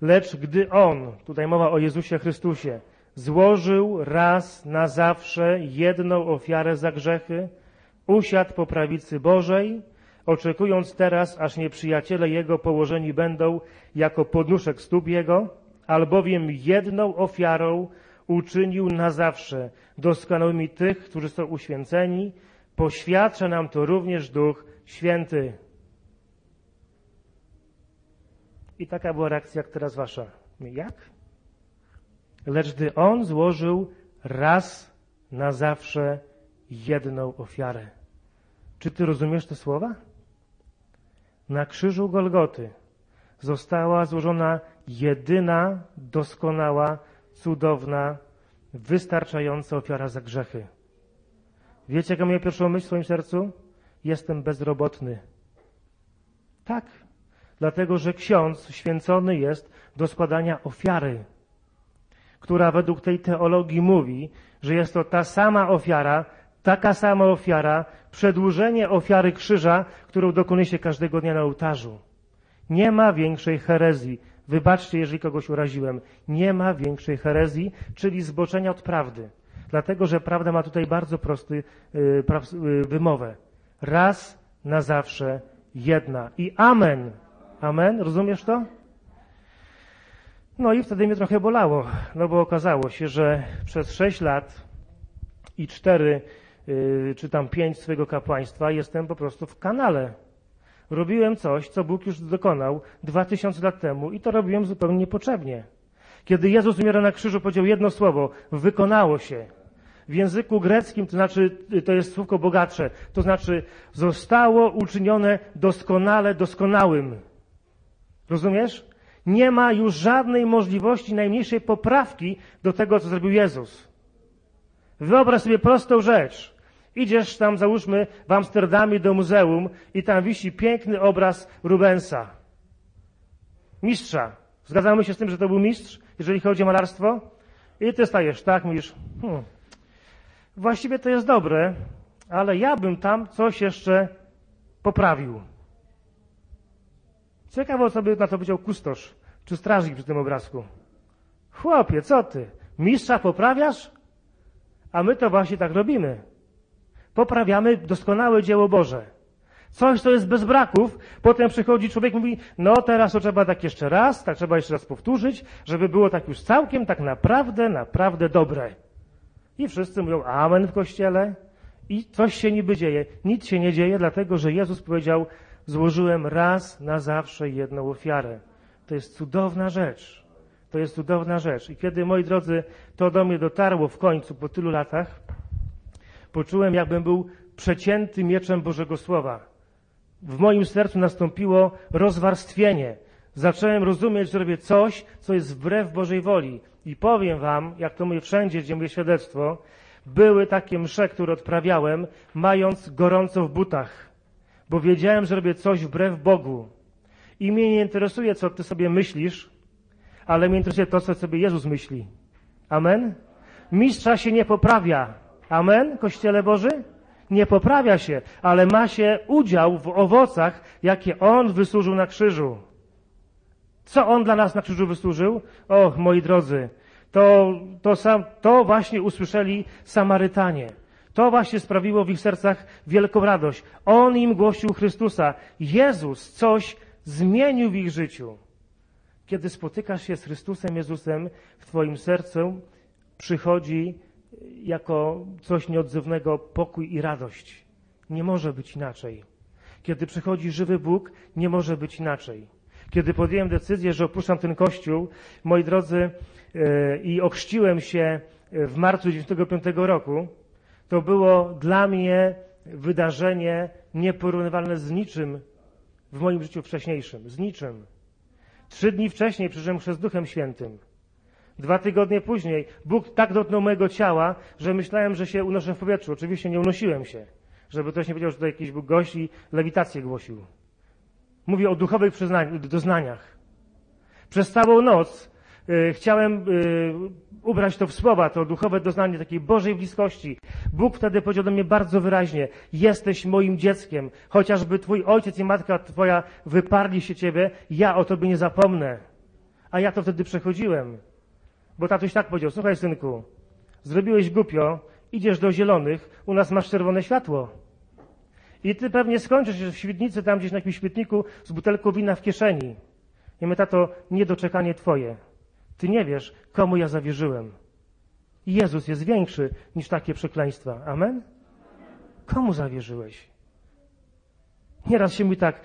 Lecz gdy On, tutaj mowa o Jezusie Chrystusie, złożył raz na zawsze jedną ofiarę za grzechy, usiadł po prawicy Bożej, oczekując teraz, aż nieprzyjaciele Jego położeni będą jako podnóżek stóp Jego, albowiem jedną ofiarą uczynił na zawsze doskonałymi tych, którzy są uświęceni, poświadcza nam to również Duch Święty. I taka była reakcja, jak teraz wasza. Jak? Lecz gdy On złożył raz na zawsze jedną ofiarę. Czy ty rozumiesz te słowa? Na krzyżu Golgoty została złożona jedyna, doskonała, cudowna, wystarczająca ofiara za grzechy. Wiecie, jaka moja pierwsza myśl w swoim sercu? Jestem bezrobotny. Tak, dlatego że ksiądz święcony jest do składania ofiary, która według tej teologii mówi, że jest to ta sama ofiara, taka sama ofiara, przedłużenie ofiary krzyża, którą dokonuje się każdego dnia na ołtarzu. Nie ma większej herezji. Wybaczcie, jeżeli kogoś uraziłem. Nie ma większej herezji, czyli zboczenia od prawdy. Dlatego, że prawda ma tutaj bardzo prosty y, y, wymowę. Raz na zawsze jedna. I amen. Amen. Rozumiesz to? No i wtedy mnie trochę bolało, no bo okazało się, że przez sześć lat i cztery, yy, czy tam pięć swojego kapłaństwa jestem po prostu w kanale. Robiłem coś, co Bóg już dokonał dwa tysiące lat temu i to robiłem zupełnie niepotrzebnie. Kiedy Jezus umiera na krzyżu, powiedział jedno słowo, wykonało się. W języku greckim to znaczy, to jest słówko bogatsze, to znaczy zostało uczynione doskonale doskonałym. Rozumiesz? Nie ma już żadnej możliwości, najmniejszej poprawki do tego, co zrobił Jezus. Wyobraź sobie prostą rzecz. Idziesz tam, załóżmy, w Amsterdamie do muzeum i tam wisi piękny obraz Rubensa. Mistrza. Zgadzamy się z tym, że to był mistrz, jeżeli chodzi o malarstwo? I ty stajesz tak, mówisz, hmm, właściwie to jest dobre, ale ja bym tam coś jeszcze poprawił. Ciekawo, co by na to powiedział kustosz czy strażnik przy tym obrazku. Chłopie, co ty? Mistrza poprawiasz? A my to właśnie tak robimy. Poprawiamy doskonałe dzieło Boże. Coś, co jest bez braków, potem przychodzi człowiek i mówi, no teraz to trzeba tak jeszcze raz, tak trzeba jeszcze raz powtórzyć, żeby było tak już całkiem, tak naprawdę, naprawdę dobre. I wszyscy mówią amen w kościele i coś się niby dzieje. Nic się nie dzieje, dlatego że Jezus powiedział, złożyłem raz na zawsze jedną ofiarę. To jest cudowna rzecz. To jest cudowna rzecz. I kiedy, moi drodzy, to do mnie dotarło w końcu po tylu latach, poczułem, jakbym był przecięty mieczem Bożego Słowa. W moim sercu nastąpiło rozwarstwienie. Zacząłem rozumieć, że robię coś, co jest wbrew Bożej woli. I powiem wam, jak to mówię wszędzie, gdzie mówię świadectwo, były takie msze, które odprawiałem, mając gorąco w butach, bo wiedziałem, że robię coś wbrew Bogu. I mnie nie interesuje, co ty sobie myślisz, ale mnie interesuje to, co sobie Jezus myśli. Amen? Mistrza się nie poprawia. Amen, Kościele Boży? Nie poprawia się, ale ma się udział w owocach, jakie On wysłużył na krzyżu. Co On dla nas na krzyżu wysłużył? Och, moi drodzy, to, to, sam, to właśnie usłyszeli Samarytanie. To właśnie sprawiło w ich sercach wielką radość. On im głosił Chrystusa. Jezus coś zmienił w ich życiu. Kiedy spotykasz się z Chrystusem Jezusem, w Twoim sercu przychodzi jako coś nieodzywnego pokój i radość. Nie może być inaczej. Kiedy przychodzi żywy Bóg, nie może być inaczej. Kiedy podjąłem decyzję, że opuszczam ten kościół, moi drodzy, yy, i ochrzciłem się w marcu 1995 roku, to było dla mnie wydarzenie nieporównywalne z niczym, w moim życiu wcześniejszym. Z niczym. Trzy dni wcześniej przeżyłem przez Duchem Świętym. Dwa tygodnie później Bóg tak dotknął mojego ciała, że myślałem, że się unoszę w powietrzu. Oczywiście nie unosiłem się, żeby ktoś nie powiedział, że to jakiś był gość i lewitację głosił. Mówię o duchowych doznaniach. Przez całą noc y, chciałem y, ubrać to w słowa, to duchowe doznanie takiej Bożej bliskości. Bóg wtedy powiedział do mnie bardzo wyraźnie, jesteś moim dzieckiem, chociażby twój ojciec i matka twoja wyparli się ciebie, ja o tobie nie zapomnę. A ja to wtedy przechodziłem. Bo tatuś tak powiedział, słuchaj synku, zrobiłeś głupio, idziesz do zielonych, u nas masz czerwone światło. I ty pewnie skończysz w świetnicy, tam gdzieś na jakimś śmietniku, z butelką wina w kieszeni. I my, tato, niedoczekanie twoje. Ty nie wiesz, komu ja zawierzyłem. Jezus jest większy niż takie przekleństwa. Amen? Komu zawierzyłeś? Nieraz się mówi tak,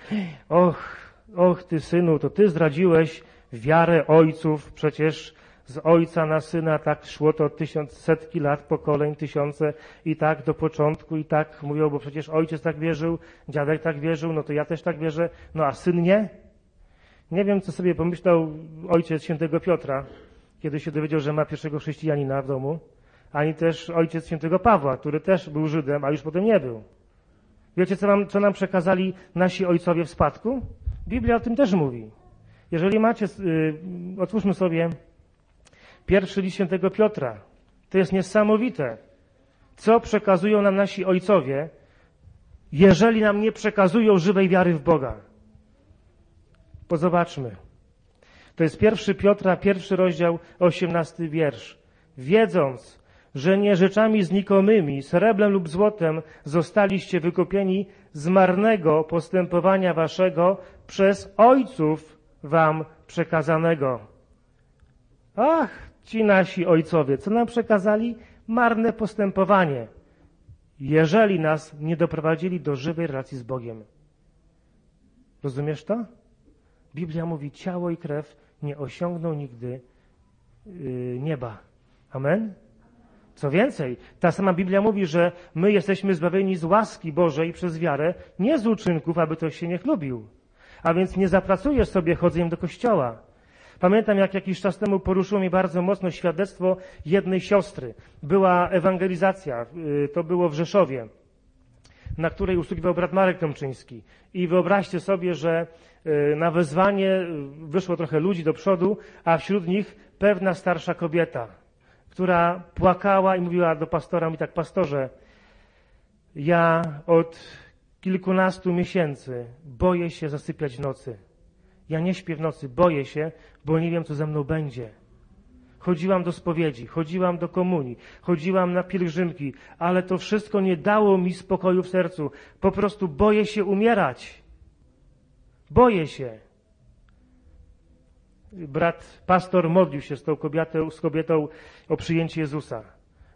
och, och, ty synu, to ty zdradziłeś wiarę ojców, przecież z ojca na syna tak szło to tysiąc, setki lat, pokoleń, tysiące i tak do początku i tak mówią, bo przecież ojciec tak wierzył, dziadek tak wierzył, no to ja też tak wierzę, no a syn nie? Nie wiem, co sobie pomyślał ojciec świętego Piotra, kiedy się dowiedział, że ma pierwszego chrześcijanina w domu, ani też ojciec świętego Pawła, który też był Żydem, a już potem nie był. Wiecie, co nam, co nam przekazali nasi ojcowie w spadku? Biblia o tym też mówi. Jeżeli macie, yy, otwórzmy sobie pierwszy list świętego Piotra. To jest niesamowite, co przekazują nam nasi ojcowie, jeżeli nam nie przekazują żywej wiary w Boga. Pozobaczmy. To jest pierwszy Piotra, pierwszy rozdział, osiemnasty wiersz. Wiedząc, że nie rzeczami znikomymi, srebrem lub złotem zostaliście wykupieni z marnego postępowania waszego przez ojców wam przekazanego. Ach, ci nasi ojcowie, co nam przekazali? Marne postępowanie, jeżeli nas nie doprowadzili do żywej relacji z Bogiem. Rozumiesz to? Biblia mówi, ciało i krew nie osiągną nigdy yy, nieba. Amen? Co więcej, ta sama Biblia mówi, że my jesteśmy zbawieni z łaski Bożej przez wiarę, nie z uczynków, aby ktoś się nie chlubił. A więc nie zapracujesz sobie chodzeniem do kościoła. Pamiętam, jak jakiś czas temu poruszyło mi bardzo mocno świadectwo jednej siostry. Była ewangelizacja, yy, to było w Rzeszowie, na której usługiwał brat Marek Tomczyński. I wyobraźcie sobie, że yy, na wezwanie yy, wyszło trochę ludzi do przodu, a wśród nich pewna starsza kobieta, która płakała i mówiła do pastora, mi tak, pastorze, ja od kilkunastu miesięcy boję się zasypiać w nocy. Ja nie śpię w nocy, boję się, bo nie wiem, co ze mną będzie. Chodziłam do spowiedzi, chodziłam do komunii, chodziłam na pielgrzymki, ale to wszystko nie dało mi spokoju w sercu. Po prostu boję się umierać. Boję się. Brat pastor modlił się z tą kobietą, z kobietą o przyjęcie Jezusa.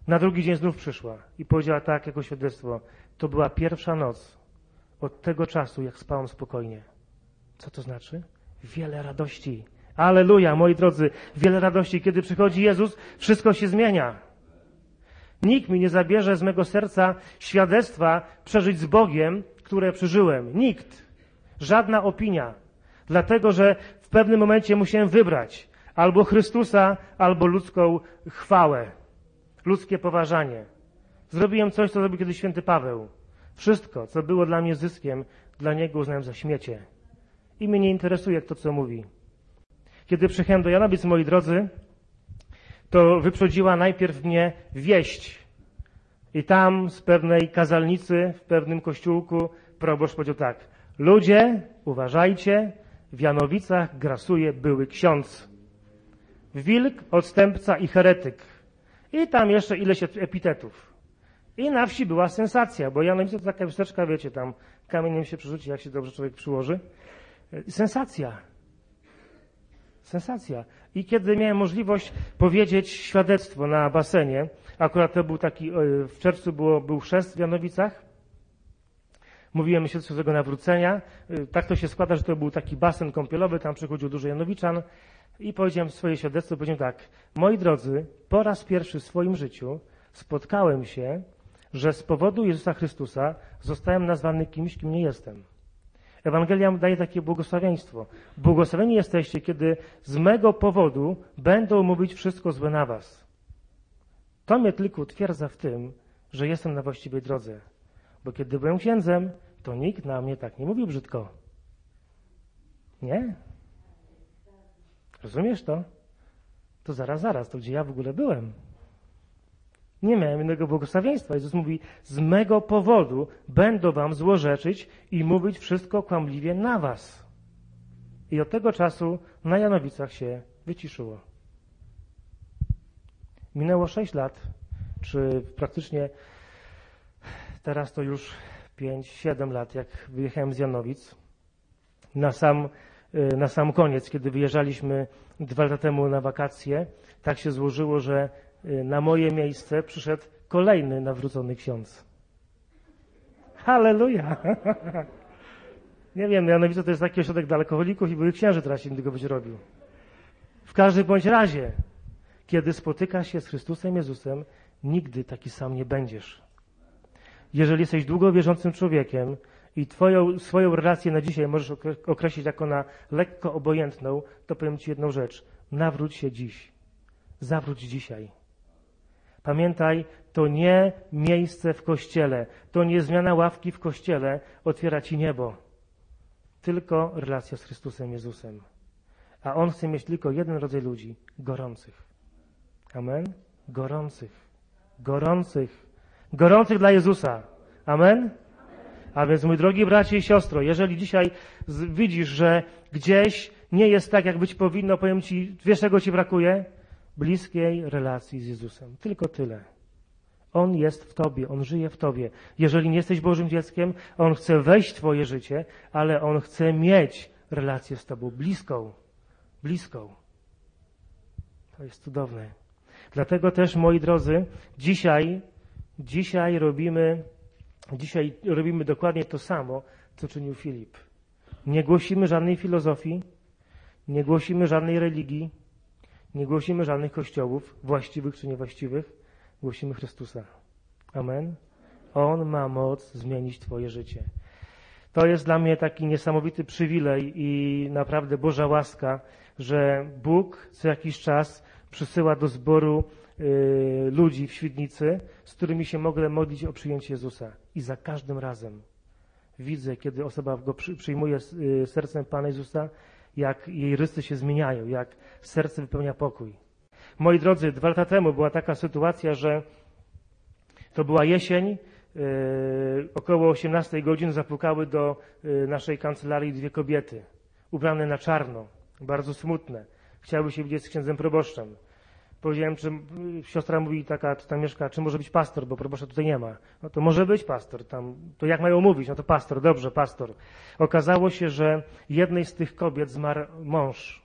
Na drugi dzień znów przyszła i powiedziała tak jako świadectwo. To była pierwsza noc od tego czasu, jak spałam spokojnie. Co to znaczy? Wiele radości. Aleluja, moi drodzy, wiele radości. Kiedy przychodzi Jezus, wszystko się zmienia. Nikt mi nie zabierze z mego serca świadectwa przeżyć z Bogiem, które przeżyłem. Nikt. Żadna opinia. Dlatego, że w pewnym momencie musiałem wybrać albo Chrystusa, albo ludzką chwałę, ludzkie poważanie. Zrobiłem coś, co zrobił kiedyś święty Paweł. Wszystko, co było dla mnie zyskiem, dla niego uznałem za śmiecie. I mnie nie interesuje, kto co mówi. Kiedy przyjechałem do Janowic, moi drodzy, to wyprzedziła najpierw mnie wieść. I tam z pewnej kazalnicy, w pewnym kościółku, proboszcz powiedział tak. Ludzie, uważajcie, w Janowicach grasuje były ksiądz. Wilk, odstępca i heretyk. I tam jeszcze ileś epitetów. I na wsi była sensacja, bo Janowice to taka wsteczka, wiecie, tam kamieniem się przerzuci, jak się dobrze człowiek przyłoży. Sensacja. Sensacja. I kiedy miałem możliwość powiedzieć świadectwo na basenie, akurat to był taki, w czerwcu było, był chrzest w Janowicach, mówiłem świadectwo tego nawrócenia. Tak to się składa, że to był taki basen kąpielowy, tam przychodził dużo Janowiczan i powiedziałem swoje świadectwo, powiedziałem tak, moi drodzy, po raz pierwszy w swoim życiu spotkałem się, że z powodu Jezusa Chrystusa zostałem nazwany kimś, kim nie jestem. Ewangelia daje takie błogosławieństwo. Błogosławieni jesteście, kiedy z mego powodu będą mówić wszystko złe na was. To mnie tylko utwierdza w tym, że jestem na właściwej drodze. Bo kiedy byłem księdzem, to nikt na mnie tak nie mówił brzydko. Nie? Rozumiesz to? To zaraz, zaraz, to gdzie ja w ogóle byłem? Nie miałem innego błogosławieństwa. Jezus mówi, z mego powodu będą wam złorzeczyć i mówić wszystko kłamliwie na was. I od tego czasu na Janowicach się wyciszyło. Minęło sześć lat, czy praktycznie teraz to już pięć, siedem lat, jak wyjechałem z Janowic. Na sam, na sam koniec, kiedy wyjeżdżaliśmy dwa lata temu na wakacje, tak się złożyło, że na moje miejsce przyszedł kolejny nawrócony ksiądz. Halleluja! Nie wiem, mianowicie to jest taki ośrodek dla alkoholików i były księży, teraz się tego będzie robił. W każdym bądź razie, kiedy spotykasz się z Chrystusem Jezusem, nigdy taki sam nie będziesz. Jeżeli jesteś długo wierzącym człowiekiem i twoją, swoją relację na dzisiaj możesz określić jako na lekko obojętną, to powiem Ci jedną rzecz. Nawróć się dziś. Zawróć dzisiaj. Pamiętaj, to nie miejsce w kościele, to nie zmiana ławki w kościele otwiera ci niebo, tylko relacja z Chrystusem Jezusem. A On chce mieć tylko jeden rodzaj ludzi gorących. Amen? Gorących. Gorących. Gorących dla Jezusa. Amen? A więc, mój drogi bracie i siostro, jeżeli dzisiaj widzisz, że gdzieś nie jest tak, jak być powinno, powiem Ci, wiesz czego Ci brakuje? Bliskiej relacji z Jezusem. Tylko tyle. On jest w Tobie, On żyje w Tobie. Jeżeli nie jesteś Bożym dzieckiem, On chce wejść w Twoje życie, ale On chce mieć relację z Tobą bliską, bliską. To jest cudowne. Dlatego też, moi drodzy, dzisiaj, dzisiaj robimy, dzisiaj robimy dokładnie to samo, co czynił Filip. Nie głosimy żadnej filozofii, nie głosimy żadnej religii, nie głosimy żadnych kościołów, właściwych czy niewłaściwych. Głosimy Chrystusa. Amen. On ma moc zmienić Twoje życie. To jest dla mnie taki niesamowity przywilej i naprawdę Boża łaska, że Bóg co jakiś czas przysyła do zboru y, ludzi w Świdnicy, z którymi się mogę modlić o przyjęcie Jezusa. I za każdym razem widzę, kiedy osoba go przyjmuje y, sercem Pana Jezusa, jak jej rysy się zmieniają, jak serce wypełnia pokój. Moi drodzy, dwa lata temu była taka sytuacja, że to była jesień, yy, około 18 godzin zapukały do yy, naszej kancelarii dwie kobiety, ubrane na czarno, bardzo smutne. Chciały się widzieć z księdzem proboszczem. Powiedziałem, czy siostra mówi taka, czy tam mieszka, czy może być pastor, bo proboszcza tutaj nie ma. No to może być pastor, tam, to jak mają mówić? No to pastor, dobrze, pastor. Okazało się, że jednej z tych kobiet zmarł mąż.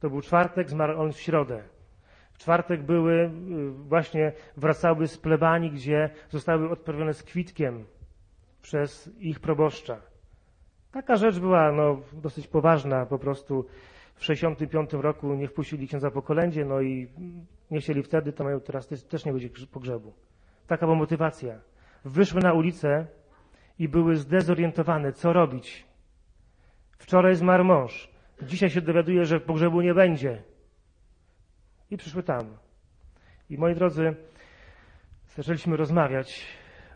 To był czwartek, zmarł on w środę. W czwartek były, y, właśnie wracały z plebanii, gdzie zostały odprawione z kwitkiem przez ich proboszcza. Taka rzecz była no, dosyć poważna, po prostu w 65 roku nie wpuścili księdza po kolędzie, no i chcieli wtedy, to mają teraz też nie będzie pogrzebu. Taka była motywacja. Wyszły na ulicę i były zdezorientowane, co robić. Wczoraj zmarł mąż. Dzisiaj się dowiaduje, że pogrzebu nie będzie. I przyszły tam. I moi drodzy, zaczęliśmy rozmawiać,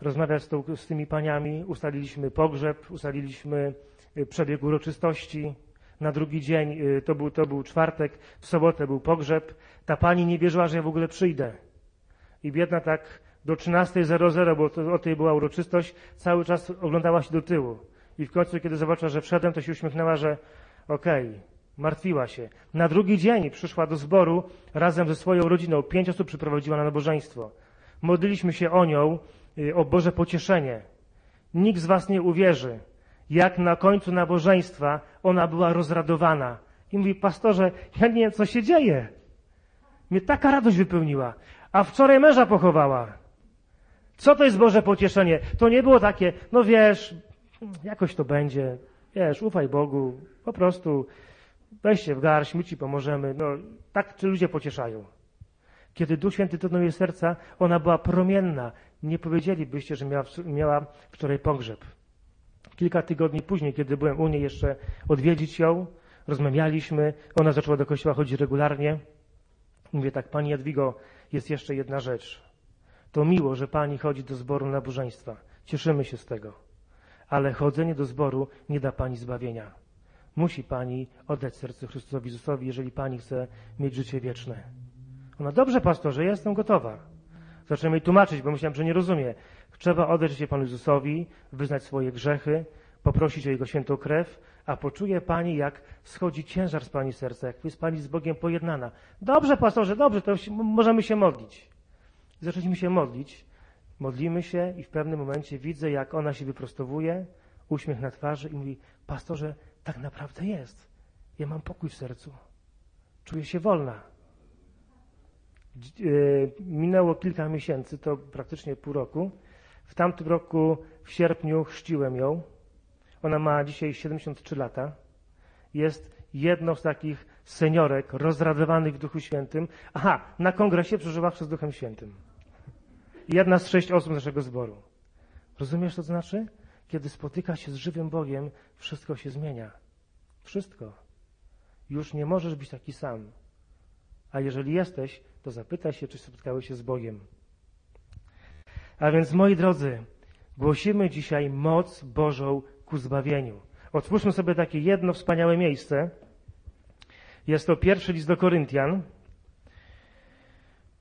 rozmawiać z, tą, z tymi paniami, ustaliliśmy pogrzeb, ustaliliśmy y, przebieg uroczystości. Na drugi dzień, y, to był, to był czwartek, w sobotę był pogrzeb. Ta pani nie wierzyła, że ja w ogóle przyjdę. I biedna tak do 13.00, bo to, o tej była uroczystość, cały czas oglądała się do tyłu. I w końcu, kiedy zobaczyła, że wszedłem, to się uśmiechnęła, że okej, okay, Martwiła się. Na drugi dzień przyszła do zboru razem ze swoją rodziną. Pięć osób przyprowadziła na nabożeństwo. Modliliśmy się o nią, y, o Boże pocieszenie. Nikt z was nie uwierzy, jak na końcu nabożeństwa ona była rozradowana. I mówi, pastorze, ja nie wiem, co się dzieje. Mnie taka radość wypełniła. A wczoraj męża pochowała. Co to jest Boże pocieszenie? To nie było takie, no wiesz, jakoś to będzie, wiesz, ufaj Bogu, po prostu weźcie w garść, my ci pomożemy. No, tak czy ludzie pocieszają. Kiedy Duch Święty dotknął jej serca, ona była promienna. Nie powiedzielibyście, że miała, miała wczoraj pogrzeb. Kilka tygodni później, kiedy byłem u niej jeszcze odwiedzić ją, rozmawialiśmy, ona zaczęła do kościoła chodzić regularnie. Mówię tak, Pani Jadwigo, jest jeszcze jedna rzecz. To miło, że Pani chodzi do zboru nabożeństwa. Cieszymy się z tego. Ale chodzenie do zboru nie da Pani zbawienia. Musi Pani oddać serce Chrystusowi Jezusowi, jeżeli Pani chce mieć życie wieczne. Ona, dobrze pastorze, ja jestem gotowa. Zacząłem jej tłumaczyć, bo myślałem, że nie rozumie. Trzeba oddać życie Panu Jezusowi, wyznać swoje grzechy, poprosić o Jego świętą krew, a poczuje Pani, jak schodzi ciężar z Pani serca, jak jest Pani z Bogiem pojednana. Dobrze, pastorze, dobrze, to możemy się modlić. Zaczęliśmy się modlić. Modlimy się i w pewnym momencie widzę, jak ona się wyprostowuje, uśmiech na twarzy i mówi, pastorze, tak naprawdę jest. Ja mam pokój w sercu. Czuję się wolna. E, minęło kilka miesięcy, to praktycznie pół roku. W tamtym roku, w sierpniu, chrzciłem ją. Ona ma dzisiaj 73 lata. Jest jedną z takich seniorek rozradowanych w Duchu Świętym. Aha, na kongresie przeżyła przez Duchem Świętym. Jedna z sześć osób naszego zboru. Rozumiesz, co to znaczy? Kiedy spotyka się z żywym Bogiem, wszystko się zmienia. Wszystko. Już nie możesz być taki sam. A jeżeli jesteś, to zapytaj się, czy spotkałeś się z Bogiem. A więc, moi drodzy, głosimy dzisiaj moc Bożą ku zbawieniu. Otwórzmy sobie takie jedno wspaniałe miejsce. Jest to pierwszy list do Koryntian.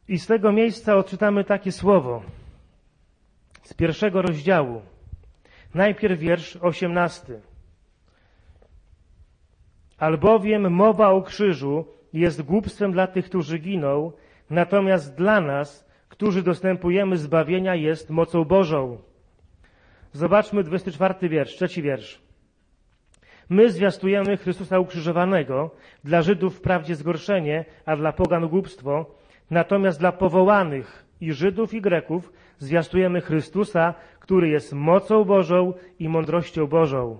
I z tego miejsca odczytamy takie słowo. Z pierwszego rozdziału. Najpierw wiersz osiemnasty. Albowiem mowa o krzyżu jest głupstwem dla tych, którzy giną, natomiast dla nas, którzy dostępujemy zbawienia, jest mocą Bożą. Zobaczmy 24 wiersz, trzeci wiersz. My zwiastujemy Chrystusa ukrzyżowanego, dla Żydów wprawdzie zgorszenie, a dla pogan głupstwo, natomiast dla powołanych i Żydów i Greków zwiastujemy Chrystusa, który jest mocą Bożą i mądrością Bożą.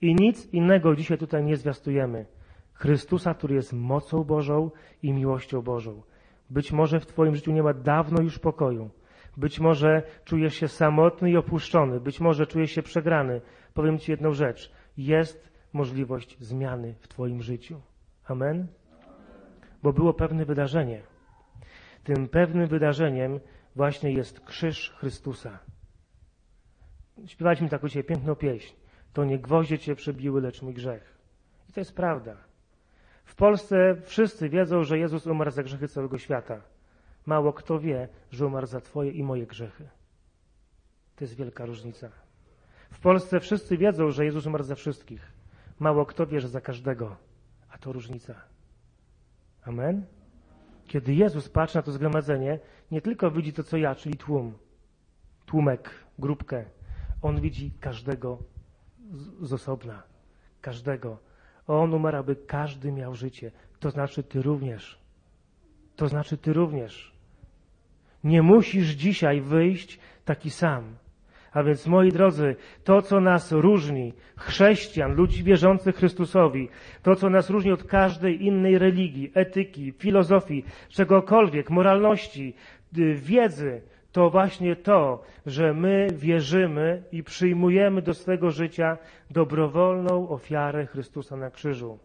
I nic innego dzisiaj tutaj nie zwiastujemy. Chrystusa, który jest mocą Bożą i miłością Bożą. Być może w Twoim życiu nie ma dawno już pokoju. Być może czujesz się samotny i opuszczony. Być może czujesz się przegrany. Powiem Ci jedną rzecz. Jest możliwość zmiany w Twoim życiu. Amen? Bo było pewne wydarzenie. Tym pewnym wydarzeniem właśnie jest krzyż Chrystusa. Śpiewaliśmy taką dzisiaj piękną pieśń. To nie gwoździe Cię przebiły, lecz mój grzech. I to jest prawda. W Polsce wszyscy wiedzą, że Jezus umarł za grzechy całego świata. Mało kto wie, że umarł za Twoje i moje grzechy. To jest wielka różnica. W Polsce wszyscy wiedzą, że Jezus umarł za wszystkich. Mało kto wie, że za każdego. A to różnica. Amen? Kiedy Jezus patrzy na to zgromadzenie, nie tylko widzi to, co ja, czyli tłum, tłumek, grupkę. On widzi każdego z, z osobna. Każdego. On umarł, aby każdy miał życie. To znaczy Ty również. To znaczy Ty również. Nie musisz dzisiaj wyjść taki sam. A więc, moi drodzy, to, co nas różni, chrześcijan, ludzi wierzących Chrystusowi, to, co nas różni od każdej innej religii, etyki, filozofii, czegokolwiek, moralności, y, wiedzy, to właśnie to, że my wierzymy i przyjmujemy do swego życia dobrowolną ofiarę Chrystusa na krzyżu,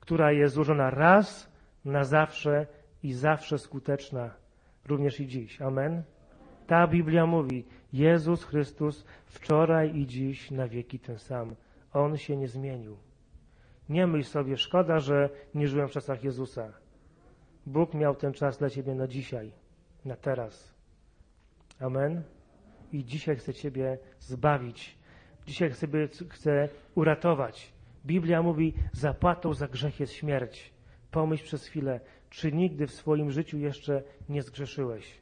która jest złożona raz na zawsze i zawsze skuteczna, również i dziś. Amen. Ta Biblia mówi, Jezus Chrystus wczoraj i dziś na wieki ten sam. On się nie zmienił. Nie myśl sobie, szkoda, że nie żyłem w czasach Jezusa. Bóg miał ten czas dla Ciebie na dzisiaj, na teraz. Amen. I dzisiaj chce Ciebie zbawić. Dzisiaj chce, chce uratować. Biblia mówi, zapłatą za grzech jest śmierć. Pomyśl przez chwilę, czy nigdy w swoim życiu jeszcze nie zgrzeszyłeś.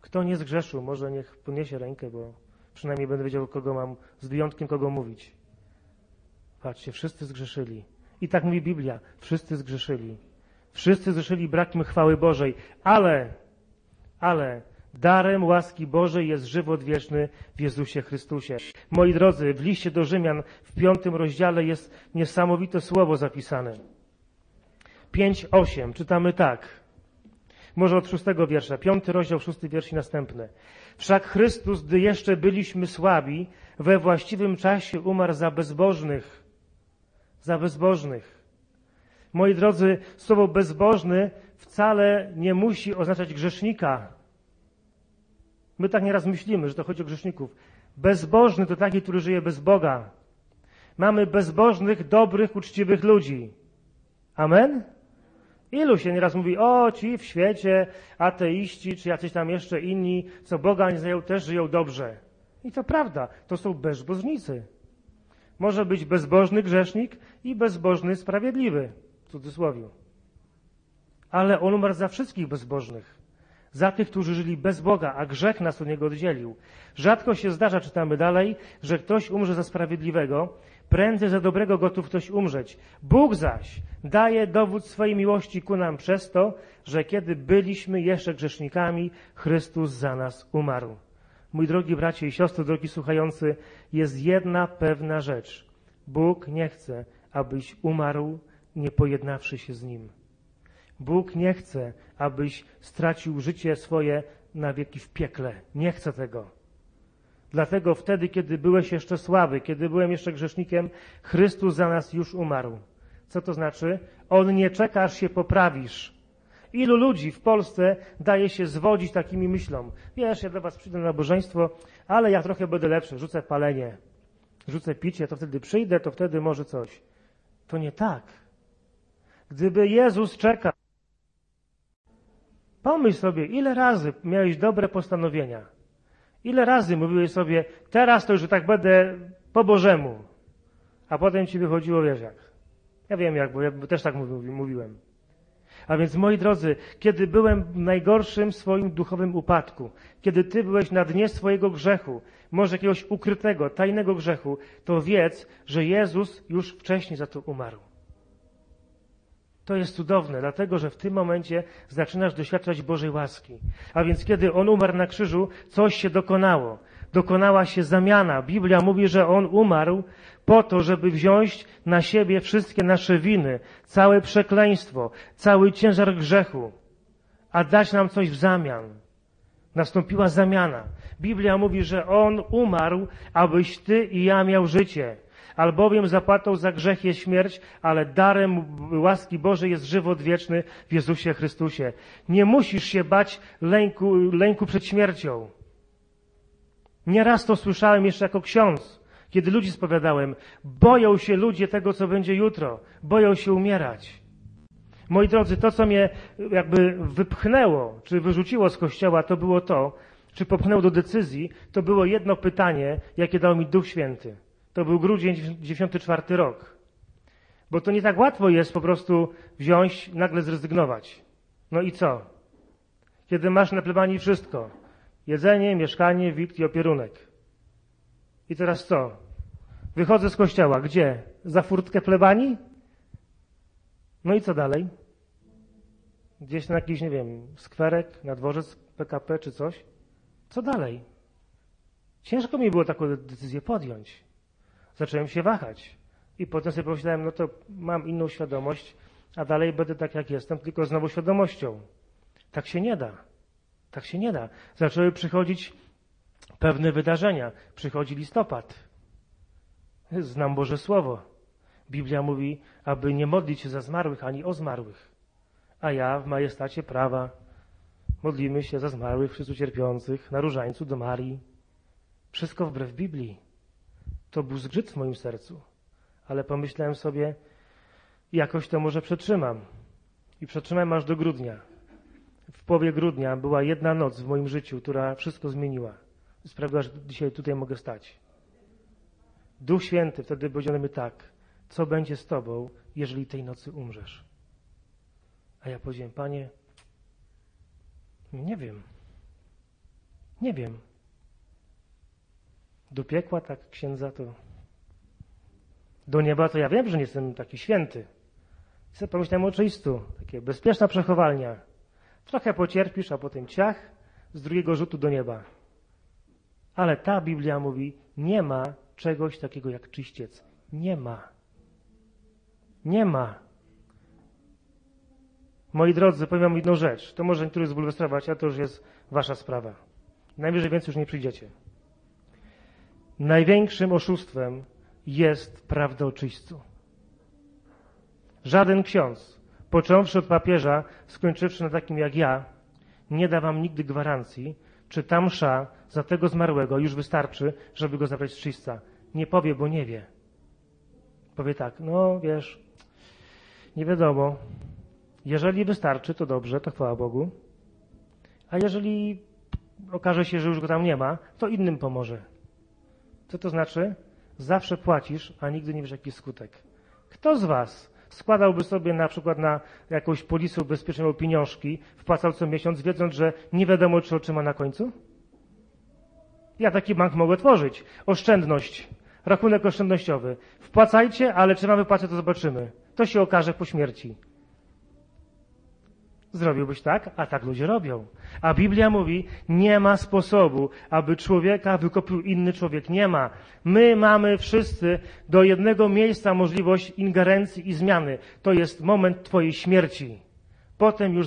Kto nie zgrzeszył, może niech poniesie rękę, bo przynajmniej będę wiedział, kogo mam, z wyjątkiem kogo mówić. Patrzcie, wszyscy zgrzeszyli. I tak mówi Biblia, wszyscy zgrzeszyli. Wszyscy zgrzeszyli brakiem chwały Bożej, ale, ale darem łaski Bożej jest żywot wieczny w Jezusie Chrystusie. Moi drodzy, w liście do Rzymian w piątym rozdziale jest niesamowite słowo zapisane. 5.8 czytamy tak. Może od szóstego wiersza. Piąty rozdział, szósty wiersz i następny. Wszak Chrystus, gdy jeszcze byliśmy słabi, we właściwym czasie umarł za bezbożnych. Za bezbożnych. Moi drodzy, słowo bezbożny wcale nie musi oznaczać grzesznika. My tak nieraz myślimy, że to chodzi o grzeszników. Bezbożny to taki, który żyje bez Boga. Mamy bezbożnych, dobrych, uczciwych ludzi. Amen? Ilu się nieraz mówi, o ci w świecie, ateiści, czy jacyś tam jeszcze inni, co Boga nie znają, też żyją dobrze. I to prawda, to są bezbożnicy. Może być bezbożny grzesznik i bezbożny sprawiedliwy, w cudzysłowie. Ale on umarł za wszystkich bezbożnych. Za tych, którzy żyli bez Boga, a grzech nas od niego oddzielił. Rzadko się zdarza, czytamy dalej, że ktoś umrze za sprawiedliwego, Prędzej za dobrego gotów ktoś umrzeć. Bóg zaś daje dowód swojej miłości ku nam przez to, że kiedy byliśmy jeszcze grzesznikami, Chrystus za nas umarł. Mój drogi bracie i siostry, drogi słuchający, jest jedna pewna rzecz. Bóg nie chce, abyś umarł, nie pojednawszy się z Nim. Bóg nie chce, abyś stracił życie swoje na wieki w piekle. Nie chce tego. Dlatego wtedy, kiedy byłeś jeszcze słaby, kiedy byłem jeszcze grzesznikiem, Chrystus za nas już umarł. Co to znaczy? On nie czeka, aż się poprawisz. Ilu ludzi w Polsce daje się zwodzić takimi myślą? Wiesz, ja do was przyjdę na nabożeństwo, ale ja trochę będę lepszy, rzucę palenie, rzucę picie, to wtedy przyjdę, to wtedy może coś. To nie tak. Gdyby Jezus czekał, pomyśl sobie, ile razy miałeś dobre postanowienia, Ile razy mówiłeś sobie, teraz to już tak będę po Bożemu, a potem ci wychodziło wiesz jak. Ja wiem jak, bo ja też tak mówiłem. A więc, moi drodzy, kiedy byłem w najgorszym swoim duchowym upadku, kiedy Ty byłeś na dnie swojego grzechu, może jakiegoś ukrytego, tajnego grzechu, to wiedz, że Jezus już wcześniej za to umarł. To jest cudowne, dlatego że w tym momencie zaczynasz doświadczać Bożej łaski. A więc kiedy On umarł na krzyżu, coś się dokonało. Dokonała się zamiana. Biblia mówi, że On umarł po to, żeby wziąć na siebie wszystkie nasze winy, całe przekleństwo, cały ciężar grzechu, a dać nam coś w zamian. Nastąpiła zamiana. Biblia mówi, że On umarł, abyś Ty i ja miał życie albowiem zapłatą za grzech jest śmierć, ale darem łaski Bożej jest żywot wieczny w Jezusie Chrystusie. Nie musisz się bać lęku, lęku przed śmiercią. Nieraz to słyszałem jeszcze jako ksiądz, kiedy ludzi spowiadałem. Boją się ludzie tego, co będzie jutro. Boją się umierać. Moi drodzy, to, co mnie jakby wypchnęło, czy wyrzuciło z kościoła, to było to, czy popchnęło do decyzji, to było jedno pytanie, jakie dał mi Duch Święty. To był grudzień 94 rok. Bo to nie tak łatwo jest po prostu wziąć, nagle zrezygnować. No i co? Kiedy masz na plebanii wszystko. Jedzenie, mieszkanie, wikt i opierunek. I teraz co? Wychodzę z kościoła. Gdzie? Za furtkę plebanii? No i co dalej? Gdzieś na jakiś, nie wiem, skwerek, na dworzec PKP czy coś? Co dalej? Ciężko mi było taką decyzję podjąć zacząłem się wahać. I potem sobie pomyślałem, no to mam inną świadomość, a dalej będę tak jak jestem, tylko z nową świadomością. Tak się nie da. Tak się nie da. Zaczęły przychodzić pewne wydarzenia. Przychodzi listopad. Znam Boże Słowo. Biblia mówi, aby nie modlić się za zmarłych ani o zmarłych. A ja w majestacie prawa modlimy się za zmarłych, wszyscy cierpiących, na różańcu do Marii. Wszystko wbrew Biblii. To był zgrzyt w moim sercu, ale pomyślałem sobie, jakoś to może przetrzymam. I przetrzymałem aż do grudnia. W połowie grudnia była jedna noc w moim życiu, która wszystko zmieniła. Sprawiła, że dzisiaj tutaj mogę stać. Duch Święty wtedy powiedział mi tak, co będzie z Tobą, jeżeli tej nocy umrzesz? A ja powiedziałem, Panie, nie wiem. Nie wiem. Do piekła, tak księdza, to do nieba, to ja wiem, że nie jestem taki święty. Sobie pomyślałem o czystu, takie bezpieczna przechowalnia. Trochę pocierpisz, a potem ciach, z drugiego rzutu do nieba. Ale ta Biblia mówi, nie ma czegoś takiego jak czyściec. Nie ma. Nie ma. Moi drodzy, powiem wam jedną rzecz. To może niektórych zbulwersować, a to już jest wasza sprawa. Najwyżej więcej już nie przyjdziecie. Największym oszustwem jest czyśćcu. Żaden ksiądz, począwszy od papieża, skończywszy na takim jak ja, nie da wam nigdy gwarancji, czy ta msza za tego zmarłego już wystarczy, żeby go zabrać z czyśćca. Nie powie, bo nie wie. Powie tak, no wiesz, nie wiadomo. Jeżeli wystarczy, to dobrze, to chwała Bogu. A jeżeli okaże się, że już go tam nie ma, to innym pomoże. Co to znaczy? Zawsze płacisz, a nigdy nie wiesz, jaki skutek. Kto z Was składałby sobie na przykład na jakąś polisę ubezpieczenia pieniążki, wpłacał co miesiąc, wiedząc, że nie wiadomo, czy otrzyma na końcu? Ja taki bank mogę tworzyć. Oszczędność. Rachunek oszczędnościowy. Wpłacajcie, ale czy mamy wypłacę, to zobaczymy. To się okaże po śmierci. Zrobiłbyś tak? A tak ludzie robią. A Biblia mówi, nie ma sposobu, aby człowieka wykopił inny człowiek. Nie ma. My mamy wszyscy do jednego miejsca możliwość ingerencji i zmiany. To jest moment Twojej śmierci. Potem już